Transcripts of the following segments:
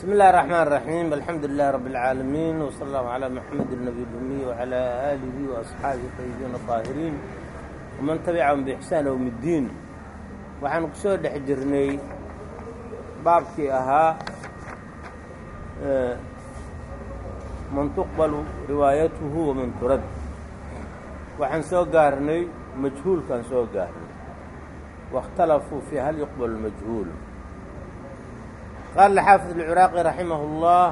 بسم الله الرحمن الرحيم الحمد لله رب العالمين وصلى الله على محمد النبي الأمي وعلى آله وأصحابه الطيبين الطاهرين ومن تبعهم بإحسان يوم الدين waxaan ku soo dhex jirnay baabkii ahaa man tuqbalu riwaayatuhu waman turad waxaan soo gaarnay majhuulkaan soo gaarnay واkhtalafuu fii hal yuqbalu majhuul qaala alxaafid alciraaqi raximah اllah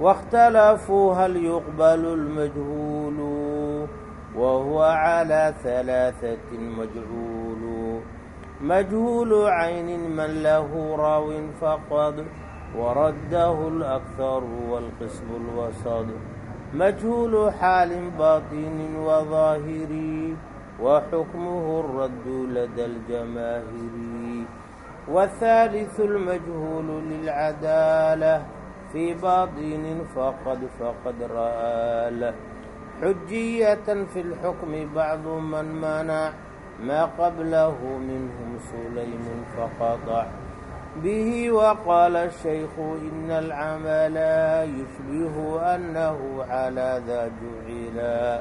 waاkhtalafuu hal yuqbal اlmajhuulu wahuwa calى halaaثaة majhuulu majhuulu caynin man lahu raawin faqad waraddahu اlakharu wاlqismu اlwasad majhuulu xaalin baطinin wadaahiri wa xukmuhu اraddu lada اljamaahiri والثالث المجهول للعدالة في باطن فقد فقد رأى له حجية في الحكم بعض من منع ما قبله منهم سليم فقطع به وقال الشيخ إن العمل يشبه أنه على ذا جعلا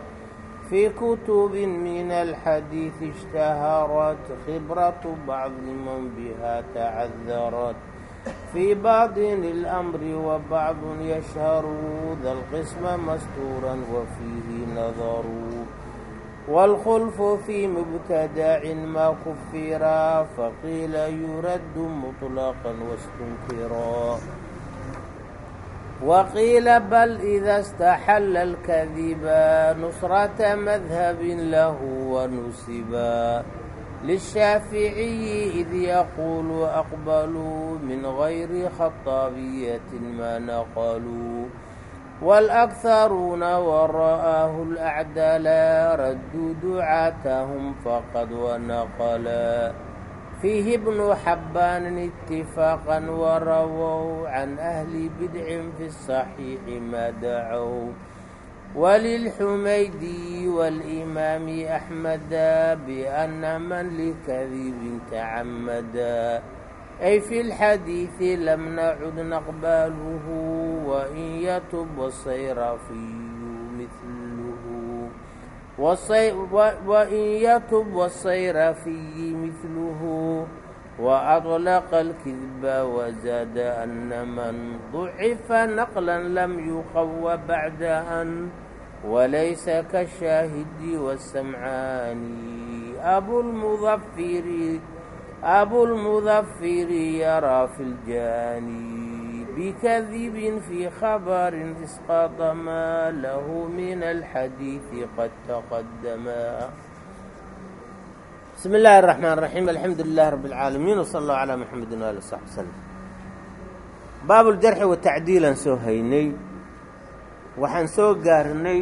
في كتب من الحديث اشتهرت خبرة بعض من بها تعذرت في بعض الأمر وبعض يشهر ذا القسم مستورا وفيه نظر والخلف في مبتدع ما كفرا فقيل يرد مطلقا واستنكرا wqiila bal إida اstaxala اlkadiba nusrata madhabi lahu wanusiba lلshaaficiyi id yaqulu aqbaluu min غayri khaطaabiyati ma naqaluu wاlأkharuuna wara'ahu اlأcdala raduu ducaatahum faqad wanaqla fiihi bnu xabbaanin itifaaqan warawow can ahli bidcin fi الصaxiixi ma dacow walilxumaydiyi wاlimaami axmada biana man likadibin tacamada ay fi اlxadiiثi lam nacud naqbaluhu wain yatub wasayrafiyu miluhu وإن yتب والصيرفي مثله وأطلق الكذب وزاد أن من ضعف نقلا لم يقو بعد أن وليس كالشاهد والسمعان أبو المظفر أبو المظفر يرى في الجاني fi ljaani bikadibin fii khabarin isqaada maa lahu min alxadiidi qad taqadama bismi illaahi الraxmaan الraxiim alxamdu lilahi rabi اlcaalamiin wsala allahu calaa maxamedin waali saxbi slm baabuljarxi watacdiilaan soo haynay waxaan soo gaarnay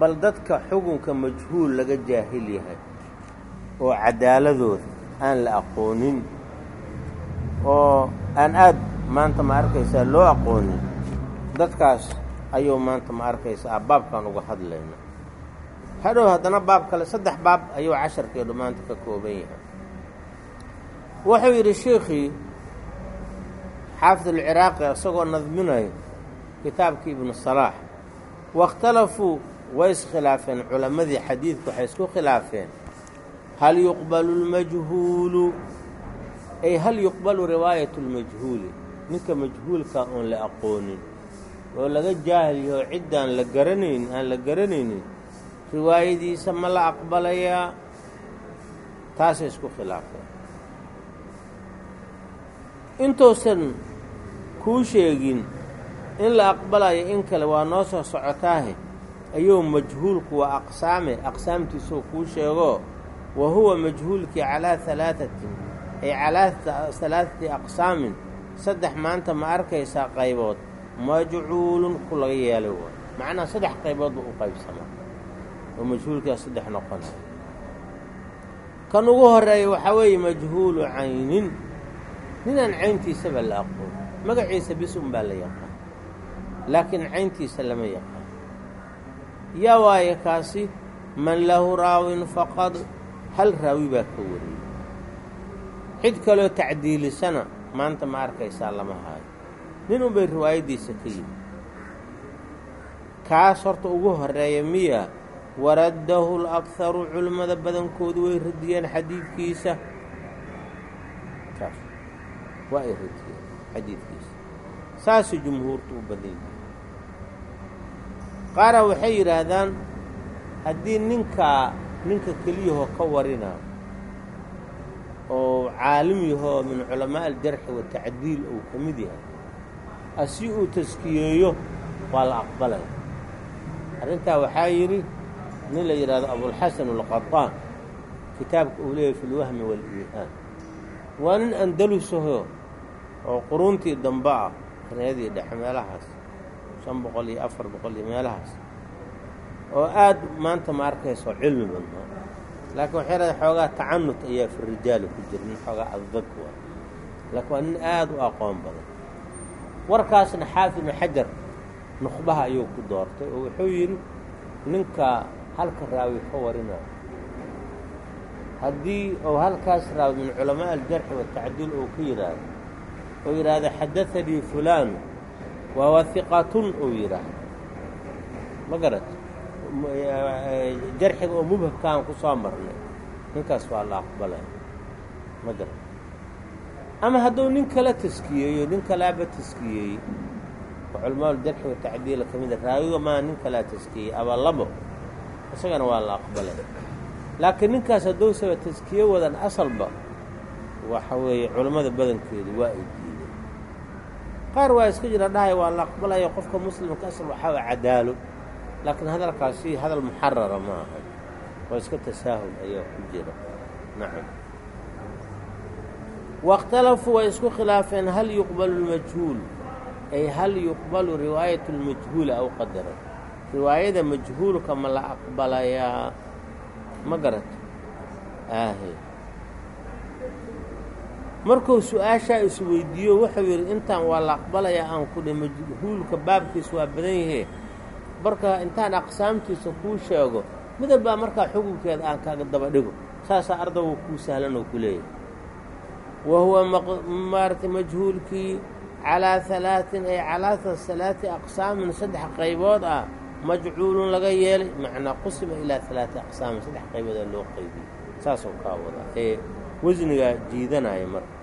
bal dadka xugunka majhuul laga jaahil yahay oo cadaaladooda aan la aqoonin oo aan aad maanta ma arkaysaa loo aqoonin dadkaas ayuu maanta ma arkaysaa baabkaan uga hadlayna hadhow haddana baab kale saddex baab ayuu casharkeedu maanta ka kooban yahay wuxuu yidhi sheikhii xaafid alciraaqi isagoo nadminayo kitaabkii ibnu salaax waاkhtalafuu way iskhilaafeen culammadii xadiidku waxay isku khilaafeen hal yuqbalu اlmajhuulu ay hal yuqbalu riwaayat اlmajhuuli ninka majhuulka oon la aqoonin oo laga jaahil yaho ciddaan la garanayn aan la garanaynin riwaayadiisa ma la aqbalayaa? Taasay isku khilaafeen. Intuusan kuu sheegin in la aqbalayo in kale waa noo soo socotaahe ayuu majhuulku waa aqsaame aqsaamtiisuu kuu sheego wa huwa majhuulkii calaa halaatatin ay calaa halaaثati aqsaamin saddex maanta ma arkaysaa qaybood majcuulun ku laga yeelay waay macnaha saddex qaybood buu u qaybsamaa oo majhuulkaa saddex noqonaya. Kan ugu horreeya waxaa weeye majhuulu caynin. Ninaan cayntiisaba la aqoon magaciisa bis un baa la yaqaan laakiin cayntiisa lama yaqaan. Yaa waaye kaasi man lahu raawin faqad hal raawi baa ka wariyey. Cid kaloo tacdiilisana maanta ma arkaysaa lama haayo nin unbay riwaayaddiisa ka yimi kaas horta ugu horreeya miya waraddahu lakharu culimmada badankoodu way radiyeen xadiidkiisa. Waa ay radiyeen xadiidkiisa. Saasay jumhuurtu u badan yihiin. Qaara waxay yidhaahdaan haddii ninkaa ninka keliyahoo ka warina oo caalim yahoo min culamaa aljarxi watacdiil uu ka mid yahay. Asi uu taskiyeeyo waa la aqbalaya arrintaa waxaa yidhi nin la yidhahdo abulxasan alqaطaan kitaabka uu leeyahy fi lwahmi waaliihaan waa nin andalusaho oo quruuntii dambe ah qarniyadii dhexe meelahaas shan boqol iyo afar boqol iyo meelahaas oo aad maanta ma arkayso cilmi badnaa laakiin waxay raada xoogaa tacanut ayaa fi rijaali ku jira nin xoogaa addag waa laakiin waa nin aad u aqoon badan. Warkaasna xaafid ibnu xajar nuqbaha ayuu ku doortay oo wuxuu yidhi ninka halka raawi ka warinayo haddii uu halkaas raawi min culamaa aljarxi watacdiil uu ka yidhaahdo oo yidhaahdo xadaanii fulaanu waa wahiqatun uu yidhaahdo ma garat jarxiga oo mubhabkaan ku soo marnay. Ninkaas waa la aqbalay. Ma garat ama hadduu nin kala taskiyeeyo nin kalaaba taskiyeeyey oo culamaauljarxi watacdiila ka mida raawiga maa nin kalaa taskiyey aba labo. Isagana waa la aqbalay. Laakiin ninkaas hadduusaba taskiye wadan asalba waxa weeye culammada badankeedu waa ay diideen. Qaar waa iska jira dhahaya waa la aqbalaya qofka muslimka asal waxaa waa cadaalo laakiin hadalkaasi hadal muxarara ma aha waa iska tasaahul ayaa ku jira nacam waاkhtalafuu way isku khilaafeen hal yuqbalu اlmajhuul ay hal yuqbalu riwaayat اlmajhuuli aw qadara riwaayada majhuulka ma la aqbalayaa ma garato aahe markuu su-aashaa isweydiiyo wuxuu yidhi intaan waa la aqbalayaa aan ku dhi majhuulka baabkiisa waa badan yahee marka intaan aqsaamtiisa kuu sheego midab baa markaa xukunkeeda aan kaaga daba dhigo. Saasaa ardagu kuu sahlan oo ku leeyahay. Wa huwa maaragtay majhuulkii calaa halaatin ay calaa halaati aqsaamin saddex qaybood ah majcuulun laga yeelay macnaa qusima ilaa halaati aqsaamin saddex qayboodaa loo qaybiyey saasoo kaa wada ee wasnigaa jiidanaya marka.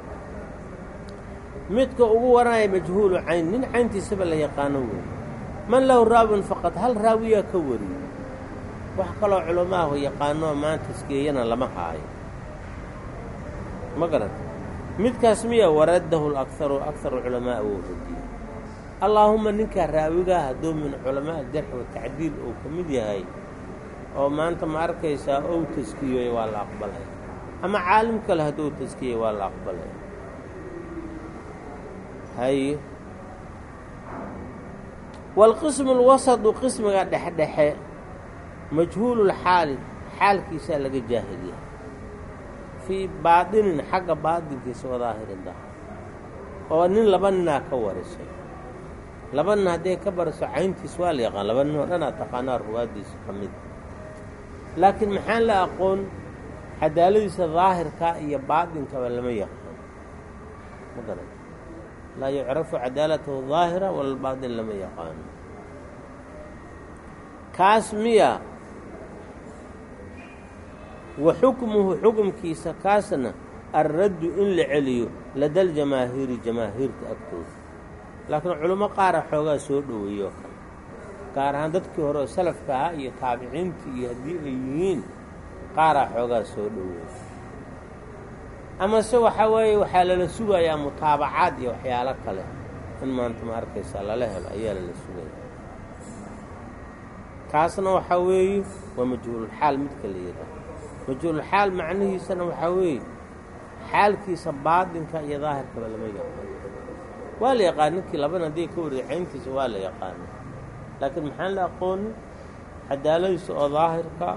Midka ugu waranaya majhuulu cayn nin cayntiisaba la yaqaano wey man lahu raawin faqad hal raawiyaa ka wariyey wax kaloo culamaahu yaqaanoo maanta isgeeyana lama haayo. Ma garan midkaas miya waraddahu lakharu akharu culamaa wou radiyey allaahumma ninkaa raawigaa hadduu min culamaa aljarxi watacdiil uu ka mid yahay oo maanta ma arkaysaa ou taskiyey waa la aqbalaya ama caalim kale hadduu taskiyey waa la aqbalaya haye waalqismu alwasadu qismiga dhexdhexe majhuululxaali xaalkiisaa laga jaahiliya fii baadinin xagga baadinkiisa oo daahirinda oo nin laba ninaa ka warisay laba nin hadday ka bariso cayntiis waa la yaqaan laba nin oo dhanaa taqaanaa ruwaaddiisa ka mid laakiin maxaan la aqoon cadaaladiisa daahirka iyo baadinkaba lama yaqaan ma garan laa yucrafu cadaalatahu daahira walalbaadin lama yaqaano kaas miya wa xukmuhu xukumkiisa kaasna alraddu in la celiyo ladaljamaahiiri jamaahiirta agtooda laakiin culimo qaara xoogaa soo dhoweeyoo kale gaar ahaan dadkii hore oo salafka ahaa iyo taabiciintii iyo haddii ay yihiin qaaraa xoogaa soo dhoweeya amase waxaa weeye waxaa lala sugayaa mutaabacaad iyo waxyaalo kale. In maanta ma arkaysaa lala helo ayaa lala sugaya kaasna waxaa weeye waa majhuululxaal midka la yidhaaho majhuululxaal macnihiisana waxaa weeye xaalkiisa baadinka iyo daahirkaba lama yaqaano. Waa la yaqaan ninkii laban haddii ka wariyay waa la yaqaana laakiin maxaan la aqoonin cadaaladiisa oo daahirka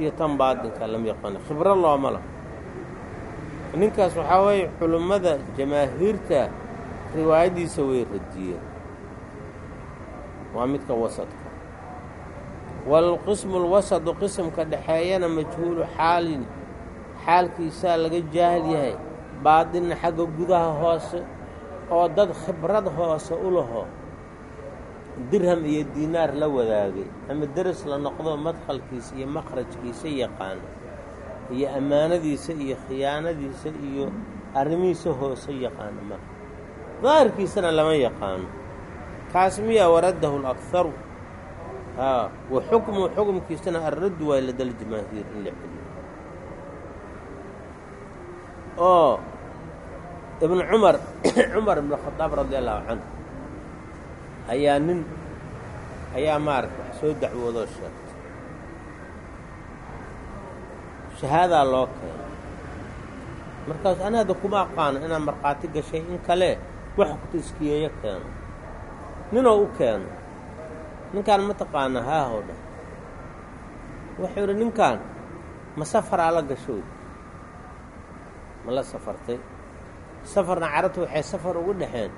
iyo tan baadinka lama yaqaano. Khibro looma laha ninkaas waxaa weeye culummada jamaahiirta riwaayaddiisa way radiyeen. Waa midka wasadka. Waalqismu alwasadu qismka dhexeeyana majhuulu xaalin xaalkiisaa laga jaahil yahay. Baadinna xagga gudaha hoose oo dad khibrad hoose u laho. Dirham iyo diinaar la wadaagay ama deris la noqdo madkhalkiisa iyo makhrajkiisa yaqaano iyo ammaanadiisa iyo khiyaanadiisa iyo arrimihiisa hoose yaqaano marka. Daahirkiisana lama yaqaano. Kaas miyaa waraddahu lakharu haa wa xukmu xukumkiisana arraddu waa ladaljamaahiir in la celiyo. Oo ibnu cumar cumar ibnu khadaab radi allahu canhu ayaa nin ayaa maaragta wax soo dacwoodoo sheegtay shahaadaa loo keenay. Markaas ana hadda kuma aqaano inaad markhaati gashay in kale wax ku taskiyeeyo keeno. Ninoo u keeno. Ninkaan ma taqaana haahoo dhan wuxuu idhi ninkaan ma safaraa la gashoy ma la safartay. Safarna carabtu waxay safar ugu dhexeen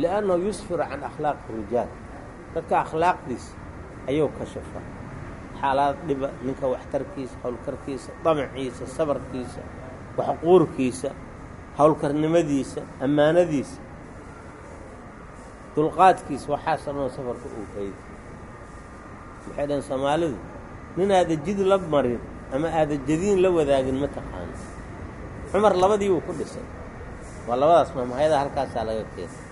li'annahu yusfiru can akhlaaqi rijaal. Dadka akhlaaqdiisa ayuu kashafa xaalaad dhiba ninka waxtarkiisa howlkarkiisa damaciisa sabarkiisa waxquurkiisa howlkarnimadiisa ammaanadiisa dulqaadkiisa waxaasoo dhan safarka uu hayda maxay dhahen soomaalidu? Nin aada jid la marin ama aada jadiin la wadaagin ma taqaano cumar labadii buu ku dhisay. Waa labadaas maamahayada halkaasaa laga keenay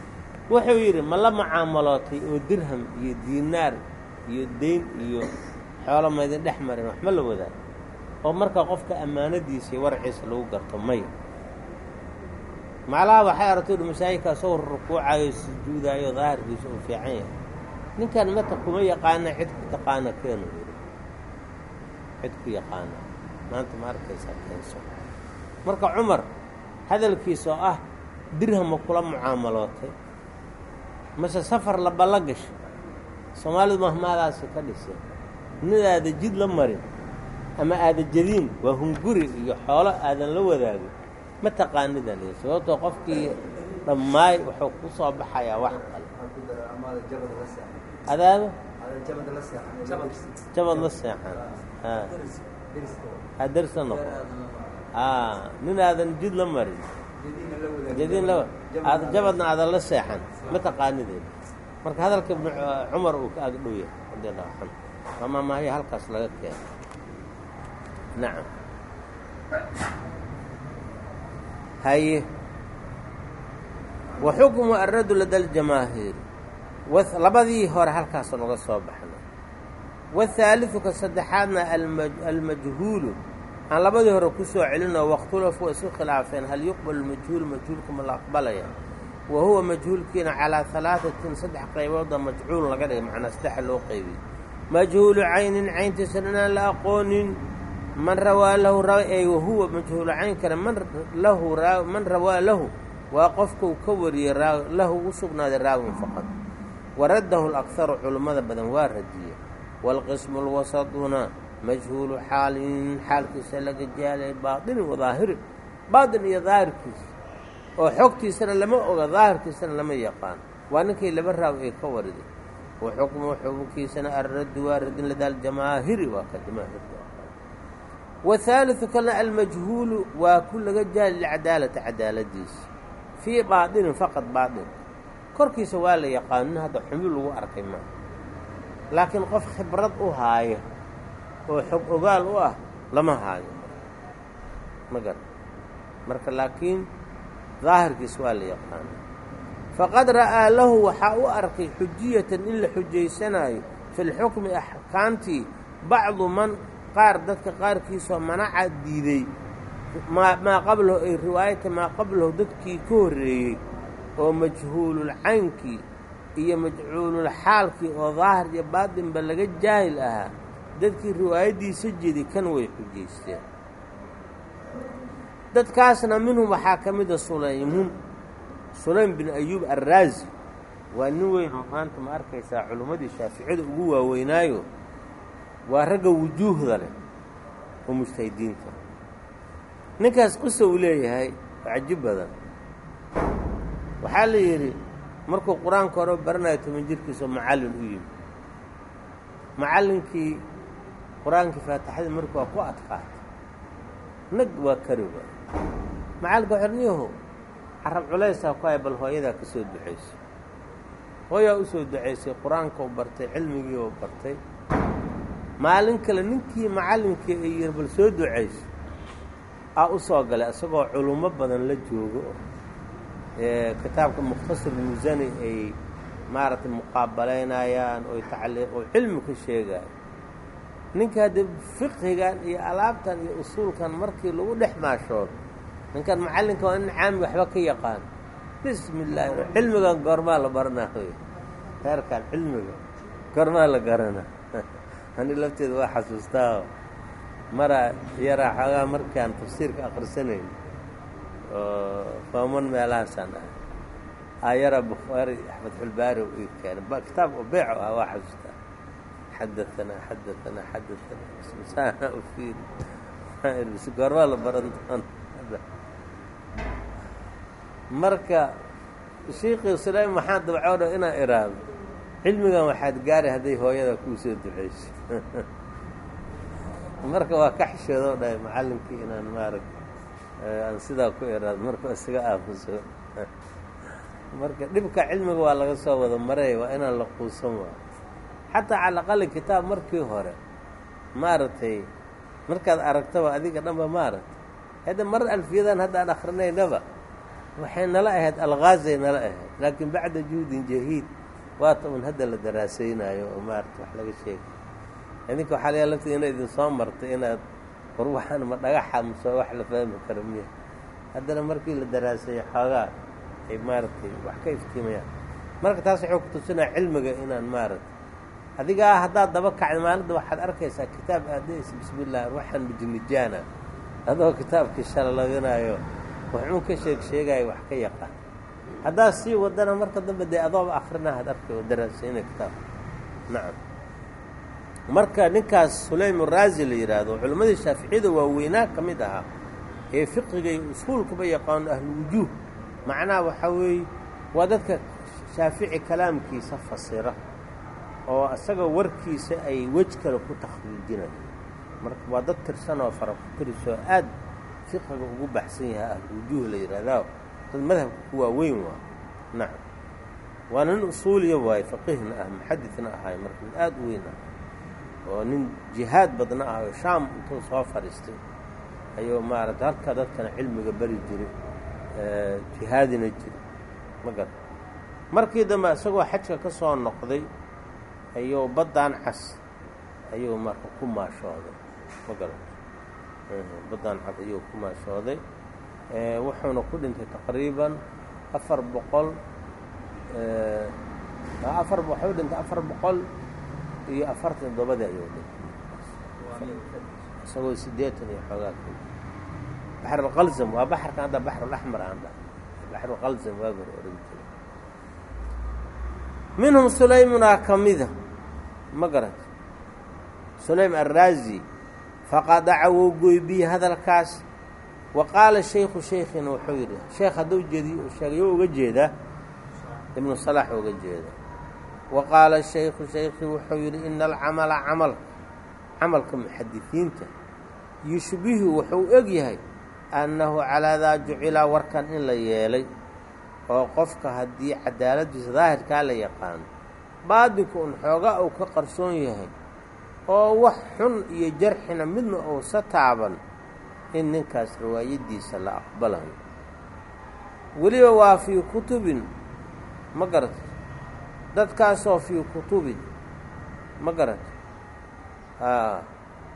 wuxuu yidhi ma la mucaamalootay oo dirham iyo diinaar iyo deyn iyo xoolo maydin dhex marin wax ma la wadaago oo marka qofka ammaanadiisa iyo warciisa lagu garto maya maclaha waxay aragtay uhi masaajidkaa soo rukuucayo sujuudaayo daahirkiisa uu fiican yahay. Ninkan mata kuma yaqaana cid ku taqaana keenu. Cid ku yaqaana. Maanta ma arkaysaa keenso. Marka cumar hadalkiisa oo ah dirhama kula mucaamalootay? Mase safar laballa gashay? Soomaalidu mahmaadaasi ka dhisay nin aada jid la marin ama aada jadiin waa hunguri iyo xoolo aadan la wadaagin ma taqaanidan l sababtoo qofkii dhammaay wuxuu ku soo baxayaa wax kale. Adaado jabad la seexan. A dersa noqo nin aadan jid la marin. Jadiin aada jabadna aadan la seexan. Ma taqaanideed marka hadalka ibnu cumar uu ka agdhow yahay canhu waa maamahaya halkaas laga keena nacam haye wa xukmu aradu lada ljamaahiir labadii hore halkaasa noga soo baxnay wahaaliu ka saddexaadna almajhuulu. Aan labadii hore ku soo celinoo wakhtulafu isu khilaafeen hal yuqbalu majhuulu majhuulka ma la aqbalaya? Wa huwa majhuulkiina calaa alaaatin saddex qaybooda majcuul laga dhigay macnaa saddexa loo qeybiyey majhuulu caynin cayntiisan inaan la aqoonin. Man rawaa lahu ay wahuwa majhuulu caynkana man lahu man rawaa lahu waa qofkau ka wariyey lahu u sugnaaday raawin faqad. Waraddahu alakharu culummada badan waa radiye waalqismu lwasaduna majhuulu xaalin xaalkiisa laga jaalay baatinin wadaahirin baatin iyo daahirkiisa. Oo xogtiisana lama oga daahirkiisana lama yaqaan. Waa ninkay laba raaw ay ka wariday wa xukmu xukunkiisana alraddu waa radin ladaal jamaahiri waa ka jamaahirka wahaaliu kalna almajhuulu waa ku laga jaali licadaalati cadaaladiisa fii baatinin faqad baatin. Korkiisa waa la yaqaano nin hadda xumi lagu arkay maa laakiin qof khibrad u haaya oo xog ogaal u ah lama haayo. Ma gar marka laakiin daahirkiis waa la yaqaana faqad ra'aa lahu waxaa u arkay xujiyatan in la xujaysanaayo fi lxukmi axkaamtii bacdu man qaar dadka qaarkiisoo manaca diiday maa qablahu ay riwaayata maa qablahu dadkii ka horreeyey oo majhuululcaynkii iyo majcuululxaalkii oo daahir iyo baatinba laga jaahil ahaa dadkii riwaayaddiisa jedi kan way xujaysteen. Dadkaasna minhum waxaa ka mida sulaymun sulaym bin ayuub arraazi waa nin weyn oo maanta ma arkaysaa culummadii shaaficiyada ugu waaweynaayo. Waa ragga wujuuhda leh oo mujtahidiinta. Ninkaas qisa uu leeyahay oo cajib badan. Waxaa la yidhi markuu qur'aanka hore baranayo toban jirkiisoo macallin u yimi macallinkii qur'aankii faatixadii markii waa ku adkaatay. Nag waa kari waay macallinka xorniyaho carab culaysaa ku hay bal hooyadaa ka soo ducayso hooyaa u soo ducaysay qur'aanka bartay cilmigii u bartay. Maalin kale ninkii macallinkii ay yiri bal soo ducayso aa u soo galay isagoo culummo badan la joogo. Kitaabka mukhtasar musani ay maaragtay muqaabalaynayaan oy tacliiq oo cilmi ka sheegaayo ninka haddee fiqhigan iyo alaabtan iyo usuulkan markii lagu dhex maashoodo ninkan macallinka waa in caami waxba ka yaqaan. Bismi illaahi cilmigan goormaa la baranaa hoy. Reerkan cilmiga goormaa la garanaa ani lafteeda waa xasuustaa. Mara yaraa xoogaa markaan tafsiirka akhrisanayn oo faaman meelahaasaan ah. Ayara bukhaari axmedxulbaari u ii keenay. Kitaab oo beeco ah waa xasuustaa. Xadaanaa xadaanaa xadaanaa goormaa la baran doona marka shiikii sulaym maxaa dabcoodho inaan iraado cilmigan waxaad gaari hadday hooyada kuu soo duceyso marka waa ka xishoodoo dhahay macallinkii inaan maarag aan sidaa ku iraado marka isaga aamuso. Marka dhibka cilmiga waa laga soo wada maray waa inaan la quusan waayo xataa calaqali kitaab markii hore maaragtay markaad aragtaba adiga dhanba maaragtay. Hadda mar alfiyadan haddaan akrinaynaba waxay nala ahayd algaazay nala ahayd. Laakiin bacda juhdin jahiid waata un hadda la daraasaynaayo oo maarata wax laga sheegay. Idinka waxaa layaa laftii ina idin soo martay inaad war ma dhagaxa mase wax la fahmi karo miya. Haddana markii la daraasayo xoogaa ay maaragtay wax ka iftiimayaan marka taas waxuu ku tusinaya cilmiga inaan maaragtay. Adigaa haddaad daba kacda maalinta waxaad arkaysaa kitaab aadaysa bismi illah waxaan adoo kitaabkii shalalaganayo waxuun ka sheeg sheegaayo wax ka yaqaan haddaad sii wadana marka dambe dee adooba akrinaha ad arkay oo daraasayna kitaabka nacam. Marka ninkaas sulaym uraazi la yidhaahdo culimmadii shaaficiyada waaweynaa ka mid ahaa ee fiqiga iyo usuulkaba yaqaano ahluwujuuh macnaha waxaa weeye waa dadka shaafici kalaamkiisa fasira oo isaga warkiisa ay wej kale ku takhriijinayo marka waa dad tirsan oo fara ku tirisoo aad fiqiga ugu baxsan yahay ahluwujuuh la yidhaahdaa dad madhabka ku waaweyn waa. Nacam waa nin usuuliya waaye faqihna ah muxadidna ahay marka mid aada u weyn ah. Oo nin jihaad badna ah oo shaam intuu soo fadhiistay ayuu maaragta halka dadkana cilmiga beri jiray jihaadina jiray. Ma garan markii dambe isagoo xajka ka soo noqday ayuu baddaan cas ayuu marka ku maashooday. Ma garan baddaan cas ayuu ku maashooday wuxuuna ku dhintay taqriiban afar boqol afar waxuu dhintay afar boqol iyo afartan toddobadii ayuu dhintay. Isagoo siddeetan iyo xoogaa baxrulqalzam waa baxarka hadda baxrulaxmar aan dhahay. Baxrulqalzam waagi hore odhan jiray. Minhum sulaymunaa ka mida. Ma garat sulaym arraazi faqadaca wou goy biyi hadalkaas. Wa qaala shaykhu shaykhina wuxuu yidhi sheekh hadduu jeediy yo uga jeedaa? Ibnu salax uga jeeda. Wa qaala shaykhu shaykhii wuxuu yidhi ina alcamala camalka camalka muxadisiinta yushbihu wuxuu eg yahay annahu calaa daa jucila warkan in la yeelay oo qofka haddii cadaaladdiisa daahirkaa la yaqaano baadinku un xoogaa uu ka qarsoon yahay oo wax xun iyo jarxina midna uusa taaban in ninkaas riwaayaddiisa la aqbalayo weliba waa fii kutubin ma garata dadkaasoo fii kutubin ma garata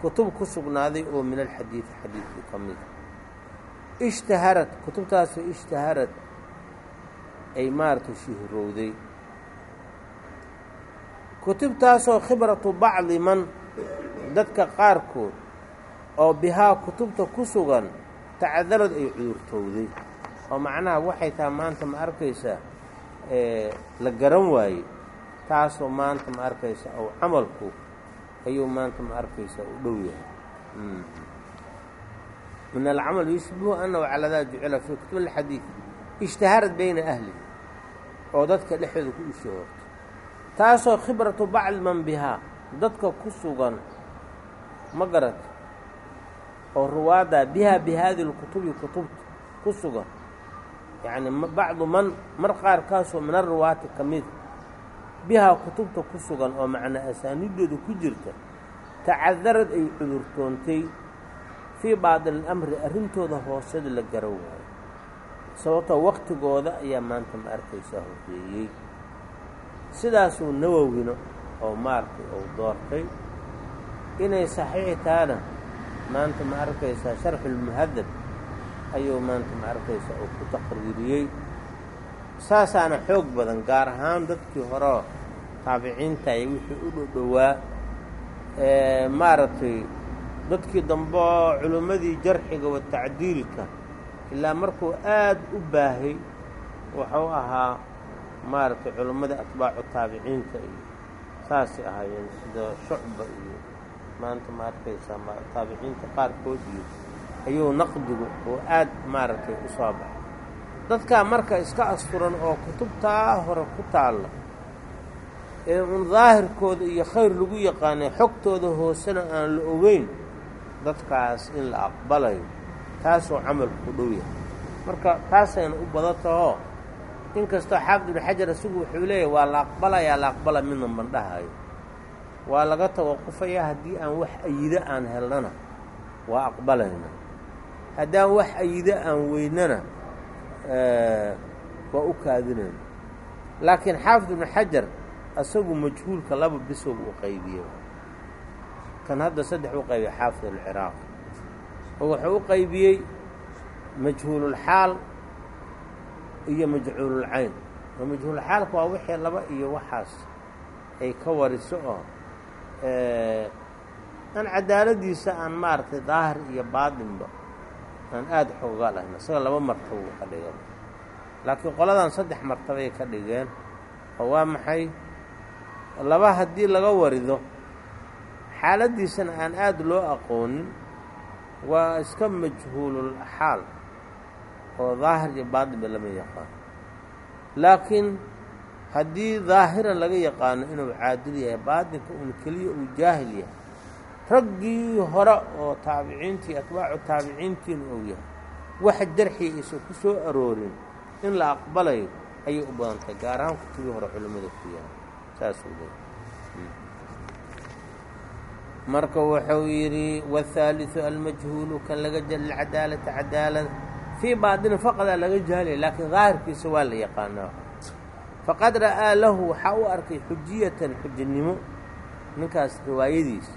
kutub ku sugnaaday oo min alxadiidi xadiidkii ka mida ishtaharad kutubtaasoo ishtaharad ay maaragtay shuhrowday kutubtaasoo khibratu bacdi man dadka qaarkood oo bihaa kutubta ku sugan tacadarad ay cudurtowday. Oo macnaha waxay tahay maanta ma arkaysaa la garan waaye. Taasoo maanta ma arkaysa ou camalku ayuu maanta ma arkaysaa u dhow yahay. Min alcamal yushbihu annahu calaa daa jucila fii kutub alxadiid ishtaharad bayna ahli oo dadka dhexdooda ku ishahoorto taasoo khibratu bacdi man bihaa dadka ku sugan ma garat oo ruwaaddaa bihaa bi haadi lkutubi kutubta ku sugan. Yacni bacdu man mar qaarkaasoo min aruwaati ka mida bihaa kutubta ku sugan oo macnaa asaaniiddooda ku jirta tacadarad ay cudurtoontay fii baadil amri arrintooda hooseda la garan waayo. Sababtoo waktigooda ayaa maanta ma arkaysaa horreeyey sidaasuu nawowina oo maaragtay ou doortay. Inay saxiix tahana maanta ma arkaysaa sharxulmuhadab ayuu maanta ma arkaysaa uu ku taqriiriyey. Saasaana xoog badan gaar ahaan dadkii horeo taabiciinta iyo wixii u dhodhowaa maaragtay dadkii dambe culimmadii jarxiga wa tacdiilka ilaa markuu aad u baahay wuxuu ahaa maaragtay culimmadii atbaacu taabiciinta iyo saasay ahaayeen sida shucba iyo maanta ma arkaysaa taabiciinta qaarkood iyo ayuu naqdigu oo aad maaragtay u soo baxay. Dadkaa marka iska asturan oo kutubtaa hore ku taalla ee un daahirkooda iyo khayr lagu yaqaanay xogtooda hoosena aan la ogeyn dadkaas in la aqbalayo taasoo camalku ku dhow yahay. Marka taasayna u badatahoo inkastoo xaafid ibnu xajar isagu wuxuu leeyahy waa la aqbalayaa la aqbala midna mandhahayo waa laga tawaqufayaa haddii aan wax ayido aan helnana. Waa aqbalayna. Haddaan wax ayido aan weynana waa u kaadinayna. Laakiin xaafid ibnu xajar isagu majhuulka laba bisow u qaybiye kan hadda saddex u qaybiya xaafid alciraaq. Oo wuxuu u qaybiyey majhuululxaal iyo majhuululcayn. Oo waa wixii laba iyo waxaas ay ka wariso oo aan cadaaladiisa aan maaragtay daahir iyo baatinba aan aada xoogaa lahayn isaga laba martabo ka dhigan laakiin qoladan saddex martabay ka dhigeen oo waa maxay? Laba haddii laga warido xaaladdiisana aan aada loo aqoonin waa iska majhuulul xaal oo daahir iyo baatinba lama yaqaano laakiin haddii daahiran laga yaqaano inuu caadil yahay baatinka uun keliya uu jaahil yahay raggii hore oo taabiciintii atbaacu taabiciintiina uu yahay waxa jarxiya aysan ku soo aroorin in la aqbalayo ayay u badantay gaar ahaan kutubii hore culimmada ku yahay saasuu marka wuxuu yidhi wاthaaliثu almajhuulu kan laga jahli cadaalata cadaalada fii baadinin faqadaa laga jahlaya laakiin daahirkiisa waa la yaqaanaa faqad ra'aa lahu waxaa u arkay xujiyatan xujinimo ninkaas riwaayadiisa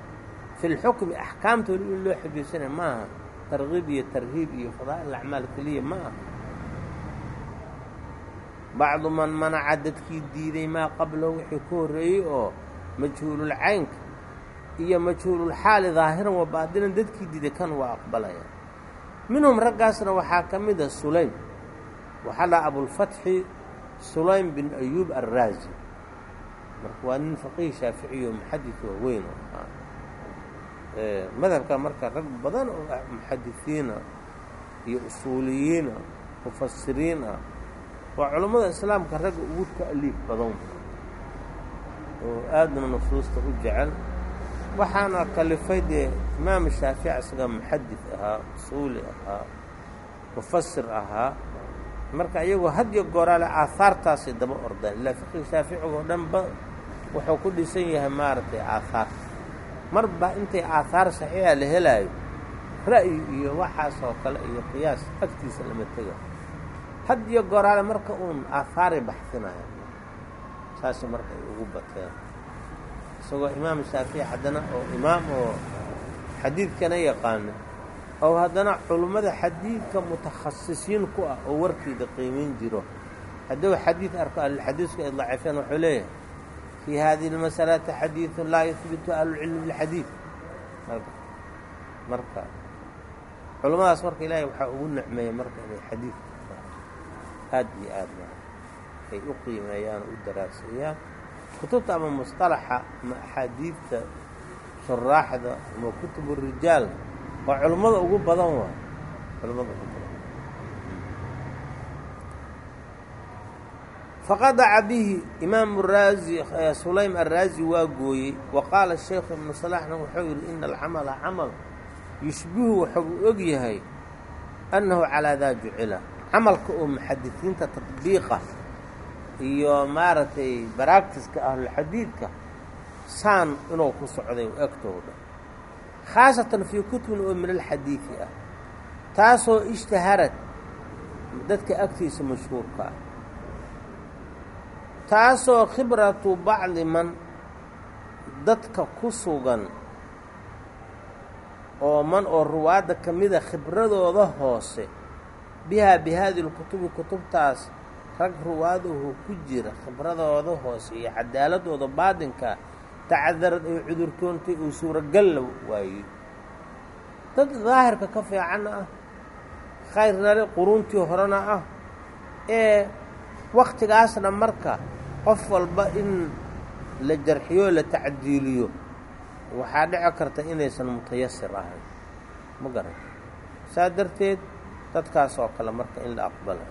fi lxukmi axkaamta weli in loo xujaysanaya ma aha. Tarkiib iyo tarhiib iyo fadaa'il acmaal keliya ma aha. Bacdu man manaca dadkii diiday maa qablahu wixii ku horreeyey oo majhuululcaynka iyo majhuululxaali daahiran wa baadinan dadkii diiday kan waa aqbalaya minhum raggaasna waxaa ka mida sulaym. Waxaa laha abulfatxi sulaym bin ayuub alraazi marka waa nin faqiih shaaficiy oo muxadis oo weyn oo ahaa. Madhabka marka rag badan oo muxadisiina iyo usuuliyiina mufasiriin ah waa culammada islaamka ragga ugu ta'liif badan. Oo aadna nusuusta u jecel waxaana kalifay dee imaam shaafici isaga muxadis ahaa usuuli ahaa mufasir ahaa. Marka iyagoo had iyo gooraale aahaartaasay daba ordaan ilaa fiqi shaaficigoo dhanba wuxuu ku dhisan yahay maaragtay aahaar. Marba intay aahaar saxiixa la helaayo ra'yi iyo waxaas oo kale iyo qiyaas agtiisa lama tega. Had iyo gooraale marka uun aahaaray baxsinaya saasay marka ay ugu bateen isagoo imaam shaafici haddana oo imaam oo xadiidkana yaqaana oo haddana culummada xadiidka mutakhasisiin ku ah oo warkiida qiimayn jiro. Hadduu xadiid arko ahlulxadiisku ay daciifeen wuxuu leeyahay fii hadihi اlmasalati xadiiثu laa yuhbitu ahlulcilmi bilxadiid. Marka culummadaas marka ilaahay waxaa ugu nicmeeya marka inay xadiidka aad iyo aad ay u qiimeeyaan u daraaseeyaan kutubta ama musطalaxa ama axaadiidta shuraaxda ama kutubu rijaal waa culummada ugu badan waay. Culimmada ugu badan. Faqadaca bihi imaamu raazi sulaym araazi waa gooyey wa qaala shaykhu ibnu salaxna wuxuu yidhi ina alcamala camal yushbihu wuxuu u og yahay annahu calaa daa jucila. Camalka oo muxadisiinta tadbiiqa iyo maaragtay baractiska ahlulxadiidka saan inuu ku socday egtooda khaasatan fii kutubin oo min alxadiidi ah taasoo ishtaharad dadka agtiisa mashhuurka ah. Taasoo khibratu bacdi man dadka ku sugan oo man oo ruwaadda ka mida khibradooda hoose bihaa bi haadihi lkutubi kutubtaas rag ruwaaduhu ku jira khibradooda hoose iyo cadaaladooda baadinkaa tacadarad ay cudurtoontay uu suuragalla waayey dad daahirka ka fiicanna ah khayrnale quruntii horena ah ee wakhtigaasna marka qof walba in la jarxiyo la tacdiiliyo waxaa dhici karta inaysan mutayasir ahayn. Ma garan. Saa darteed dadkaas oo kale marka in la aqbala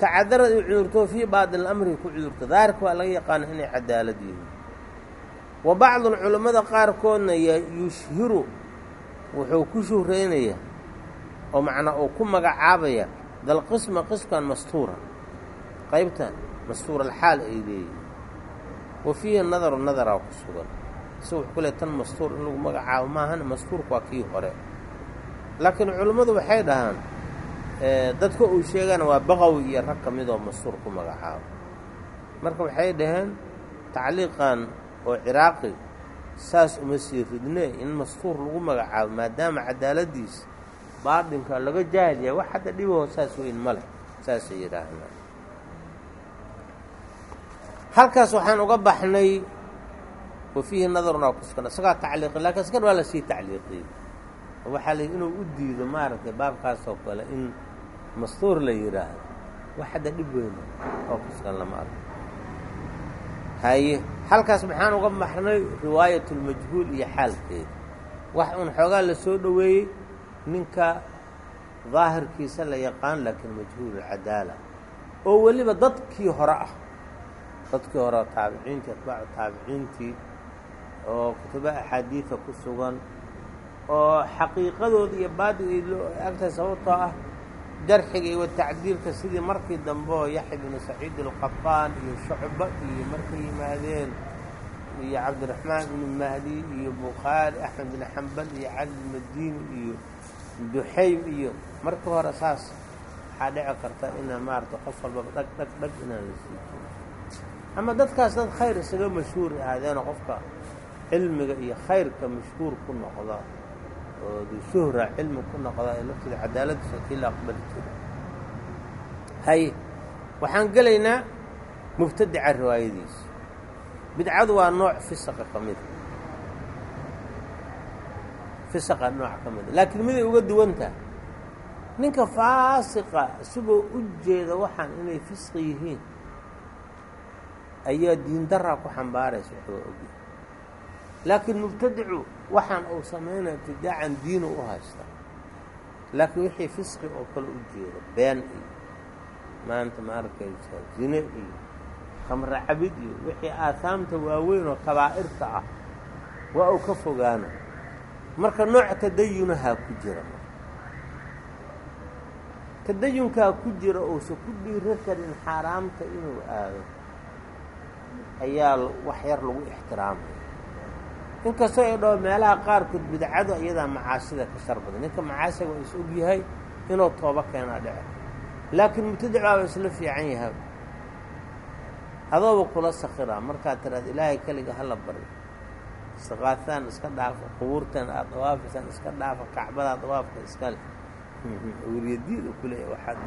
tacadarad ay cudurtoo fii baadil amriga ku cudurto daahirka waa laga yaqaana inay cadaalad yihiin wa bacdun culammada qaarkoodna yushhiru wuxuu ku shuhraynayaa oo macnaa uu ku magacaabaya dal qisma qiskan mastuura qaybtan mastuur alxaal ay leeyihiin wa fiihi nadaru nadaraa ku sugan isaga wuxuu ku tan mastuur in lagu magacaabo maahan mastuurku waa kii hore laakiin culummadu waxay dhahaan dadka uu sheegana waa baqawi iyo rag ka midoo mastuur ku magacaabo marka waxay dhaheen tacliiqan oo ciraaqi saas uma sii ridne in mastuur lagu magacaabo maadaama cadaaladiisa baadinka laga jaahil yahay wax hadda dhibahoo saas weyn ma leh saasay yidhaahdaan. Halkaas waxaan uga baxnay wa fiihi nadarunaa kusugan isagaa tacliiqi laakiin iskan waa la sii tacliiqiyey waxaa la inuu u diido maaragtay baabkaas oo kale in mastuur la yidhaahdo wax hadda dhib weyna oo kusugan lama arko. Haye halkaas maxaan uga baxnay riwaayatulmajhuul iyo xaalkeeda. Wax uun xoogaa la soo dhoweeyey ninka daahirkiisa la yaqaan laakiin majhuululcadaala oo weliba dadkii hore ah. Dadkii hore taabiciintii atbaacu taabiciintii oo kutuba axaadiida ku sugan oo xaqiiqadooda iyo baadi loo agtahay sababtoo ah jarxiga iyo watacdiilka sidii markii dambe oo yaxya binu saciid alqabaan iyo shucba iyo markay yimaadeen iyo cabdiraxmaan ibnu mahdi iyo bukhaari axmed bin xambal iyo cali madiini iyo duxaym iyo markii hore saas waxaa dhici karta inaa maarata qof walbaba dhag dhag dhag inaan la sii jirin. Ama dadkaas dad khayr isaga mashhuuri ahaadeeno qofka cilmiga iyo khayrka mashhuur ku noqda oo du shuhra cilmi ku noqda ee lafteeda cadaaladiisa kii la aqbali jira haye waxaan gelaynaa mubtadica riwaayadiisa. Bidcadu waa nooc fisaqa ka mida fisaqa nooc ka mida laakiin miday uga duwan tahay ninka faasiqa isagoo u jeeda waxaan inay fisqi yihiin ayaa diindaraa ku xambaaraysa waxbaa ogya laakiin mubtadicu waxaan uu samaynaya ibtidaacan diinu u haysta. Laakiin wixii fisqi oo kale u jeeda been iyo maanta ma zine iyo khamre cabid iyo wixii aahaamta waaweyn oo kabaa'irta ah waa uu ka fogaana marka nooc tadayunahaa ku jira tadayunkaa ku jira uusan ku dhiiro karin xaaraamta inuu aado ayaa wax yar lagu ixtiraamaya inkastoo ay dhaho meelaha qaarkood bidcadu iyadaa macaasida ka shar badan. Ninka macaasiga waa is og yahay inuu toobo keenaa dhece laakiin mubtadic baaba isla fiican yahay. Adooba kula sakiraa markaad tiraad ilaahay keliga hala baryo istiqaasaan iska dhaafa qubuurtan aad dawaafisaan iska dhaafa kacbadaa dawaafka iskale awliyadiida kuleeya waxaad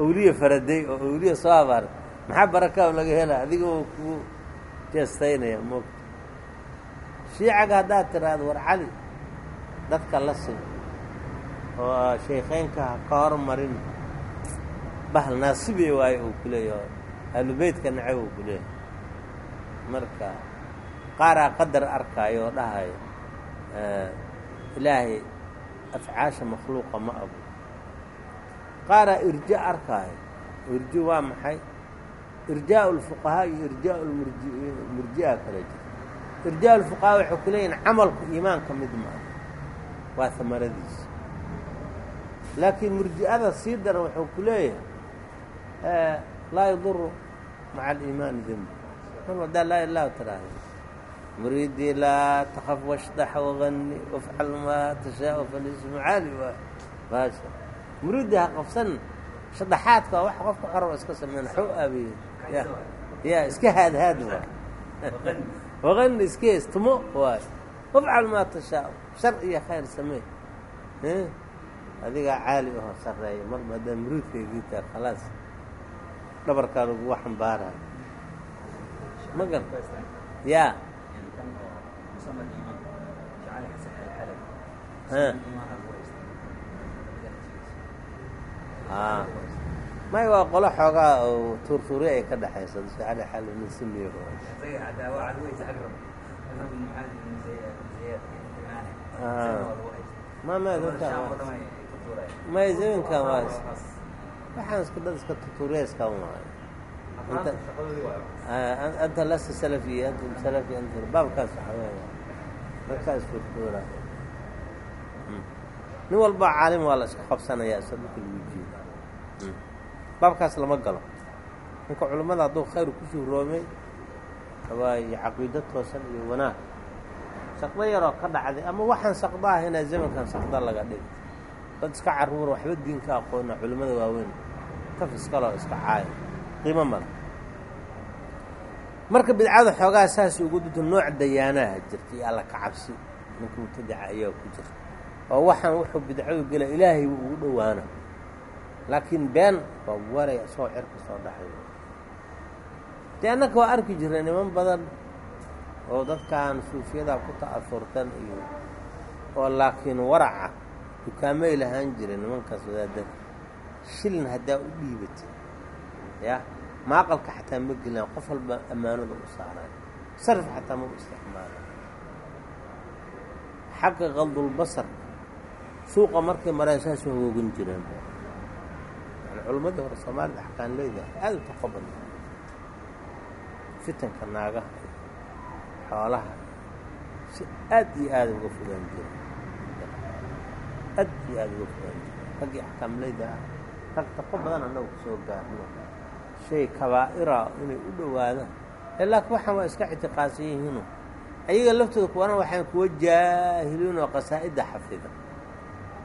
awliya faraday oo awliya soo abaara maxaa barakaab laga helaa? Adiga oo kuu jeestaynaya moogta shiicaga haddaad tiraahdo war cali dadka la sin oo shaykheynka ha ka hormarin bahal naasibe waayo uu ku leeyahay ahlubeytka nacab uu ku leeyahay. Marka qaaraa qadar arkaayo oo dhahayo ilaahay afcaasha makhluuqa ma abo qaaraa irja arkaayo irjo waa maxay? Irjaa lfuqahaa iyo irjaa murji'a kala irjaa lfuqahaa waxay ku leeyihiin camalku iimaanka mid maaha. Waa hamaradiisa laakiin murji'ada sii daran wuxuu ku leeyahay laa yaduru maca aliimaani dembi mar haddaa laa ilah tiraahda muriidii laa takaf washdax wagani wafcal maa tashaau falismu caali waa baasha. Muriiddii ha qabsan shadaxaadka wax qofka qaraba iska sameyn xu aabiye ya ya iska haadhaad waa wagani iska heestumo waay wafcal maa tashaau shar iyo khayr samee adigaa caali aho sarreeya mar maadaama muriidkaygiitaa khalaas dhabarkaa lagugu xambaarayo ma gar ya may waa qolo xoogaa oo tuurtuuri ay ka dhexayso shacali xal nin suniyo ma ma may zamankan waa waxaan isku dad iska tutuureyskan waayo anta lasta salafiya antum salafi anta baabkaas waxaa weya dadkaa isfurtuura nin walba caalim waa la isku qabsanayaa isa dhulka lagu jiida baabkaas lama galo. Ninka culimmada hadduu khayr ku shuhroomay waayo caqiido toosan iyo wanaag. Saqdo yaroo ka dhacday ama waxaan saqdo ah inaa zamankan saqdo laga dhigi dad iska carruura waxba diinka aqoona culimmada waaweyn. Taf iskaloo iska caaya qiimo male marka bidcada xoogaa saas ugu dinto nooc dayaanaha jirta iyo alla ka cabsi ninka mubtadaca ayaa ku jirta. Oo waxaan wuxuu bidcadu gela ilaahay wuu ugu dhowaana laakiin been waa waray isagoo cirka soo dhaxay dee annaka waa arki jirnay niman badan oo dadkan suufiyada ku ta'afurtan iyo oo laakiin waraca dukaamay lahaan jiray nimankaas wadaadada shilin haddaa u dhiibatay ya maaqalka xataa ma gelaan qof walba ammaanada u saaraan. Sarif xataa ma u isticmaala xagga qaldulbasar suuqa markay mareen saasoo hogoogan jireen yani culimmadii hore soomaalida axkaan leedahay aada u taqo badna fitanka naagaha xoolaha si aad iyo aada uga fogaan jira aad iyo aada uga fogaan jira raggii axkaamleyda ah rag taqo badan annagu ku soo gaarno. Shay kabaa'ira inay u dhowaadaan. Ee laakiin waxaan waa iska ictiqaadsan ayaga laftooda kuwana waxaan kuwa jaahiliin oo qasaa'idda xafida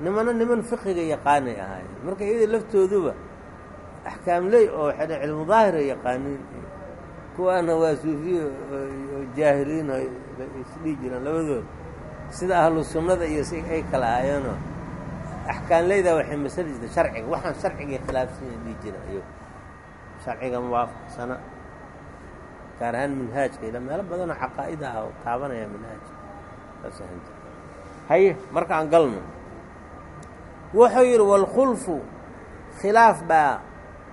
nimana niman fiqiga yaqaanay ahaayeen marka iyada laftooduba axkaamley oo xidha cilmu daahira yaqaaniin kuwaana waa suufiye oo jaahiliin oo isdhihi jireen labadooda sida ahlu sunnada iyo si ay kala ahaayeenoo axkaamleyda waxay masali jirta sharciga. Waxaan sharciga khilaafsanya dhihi jireen iyagu sharciga muwaafaqsana gaar ahaan minhaajka ila meelo badanoo caqaa'ida ah oo taabanaya minhaajka. Saasahanta haye marka aan galno wuxuu yidhi waalkhulfu khilaaf baa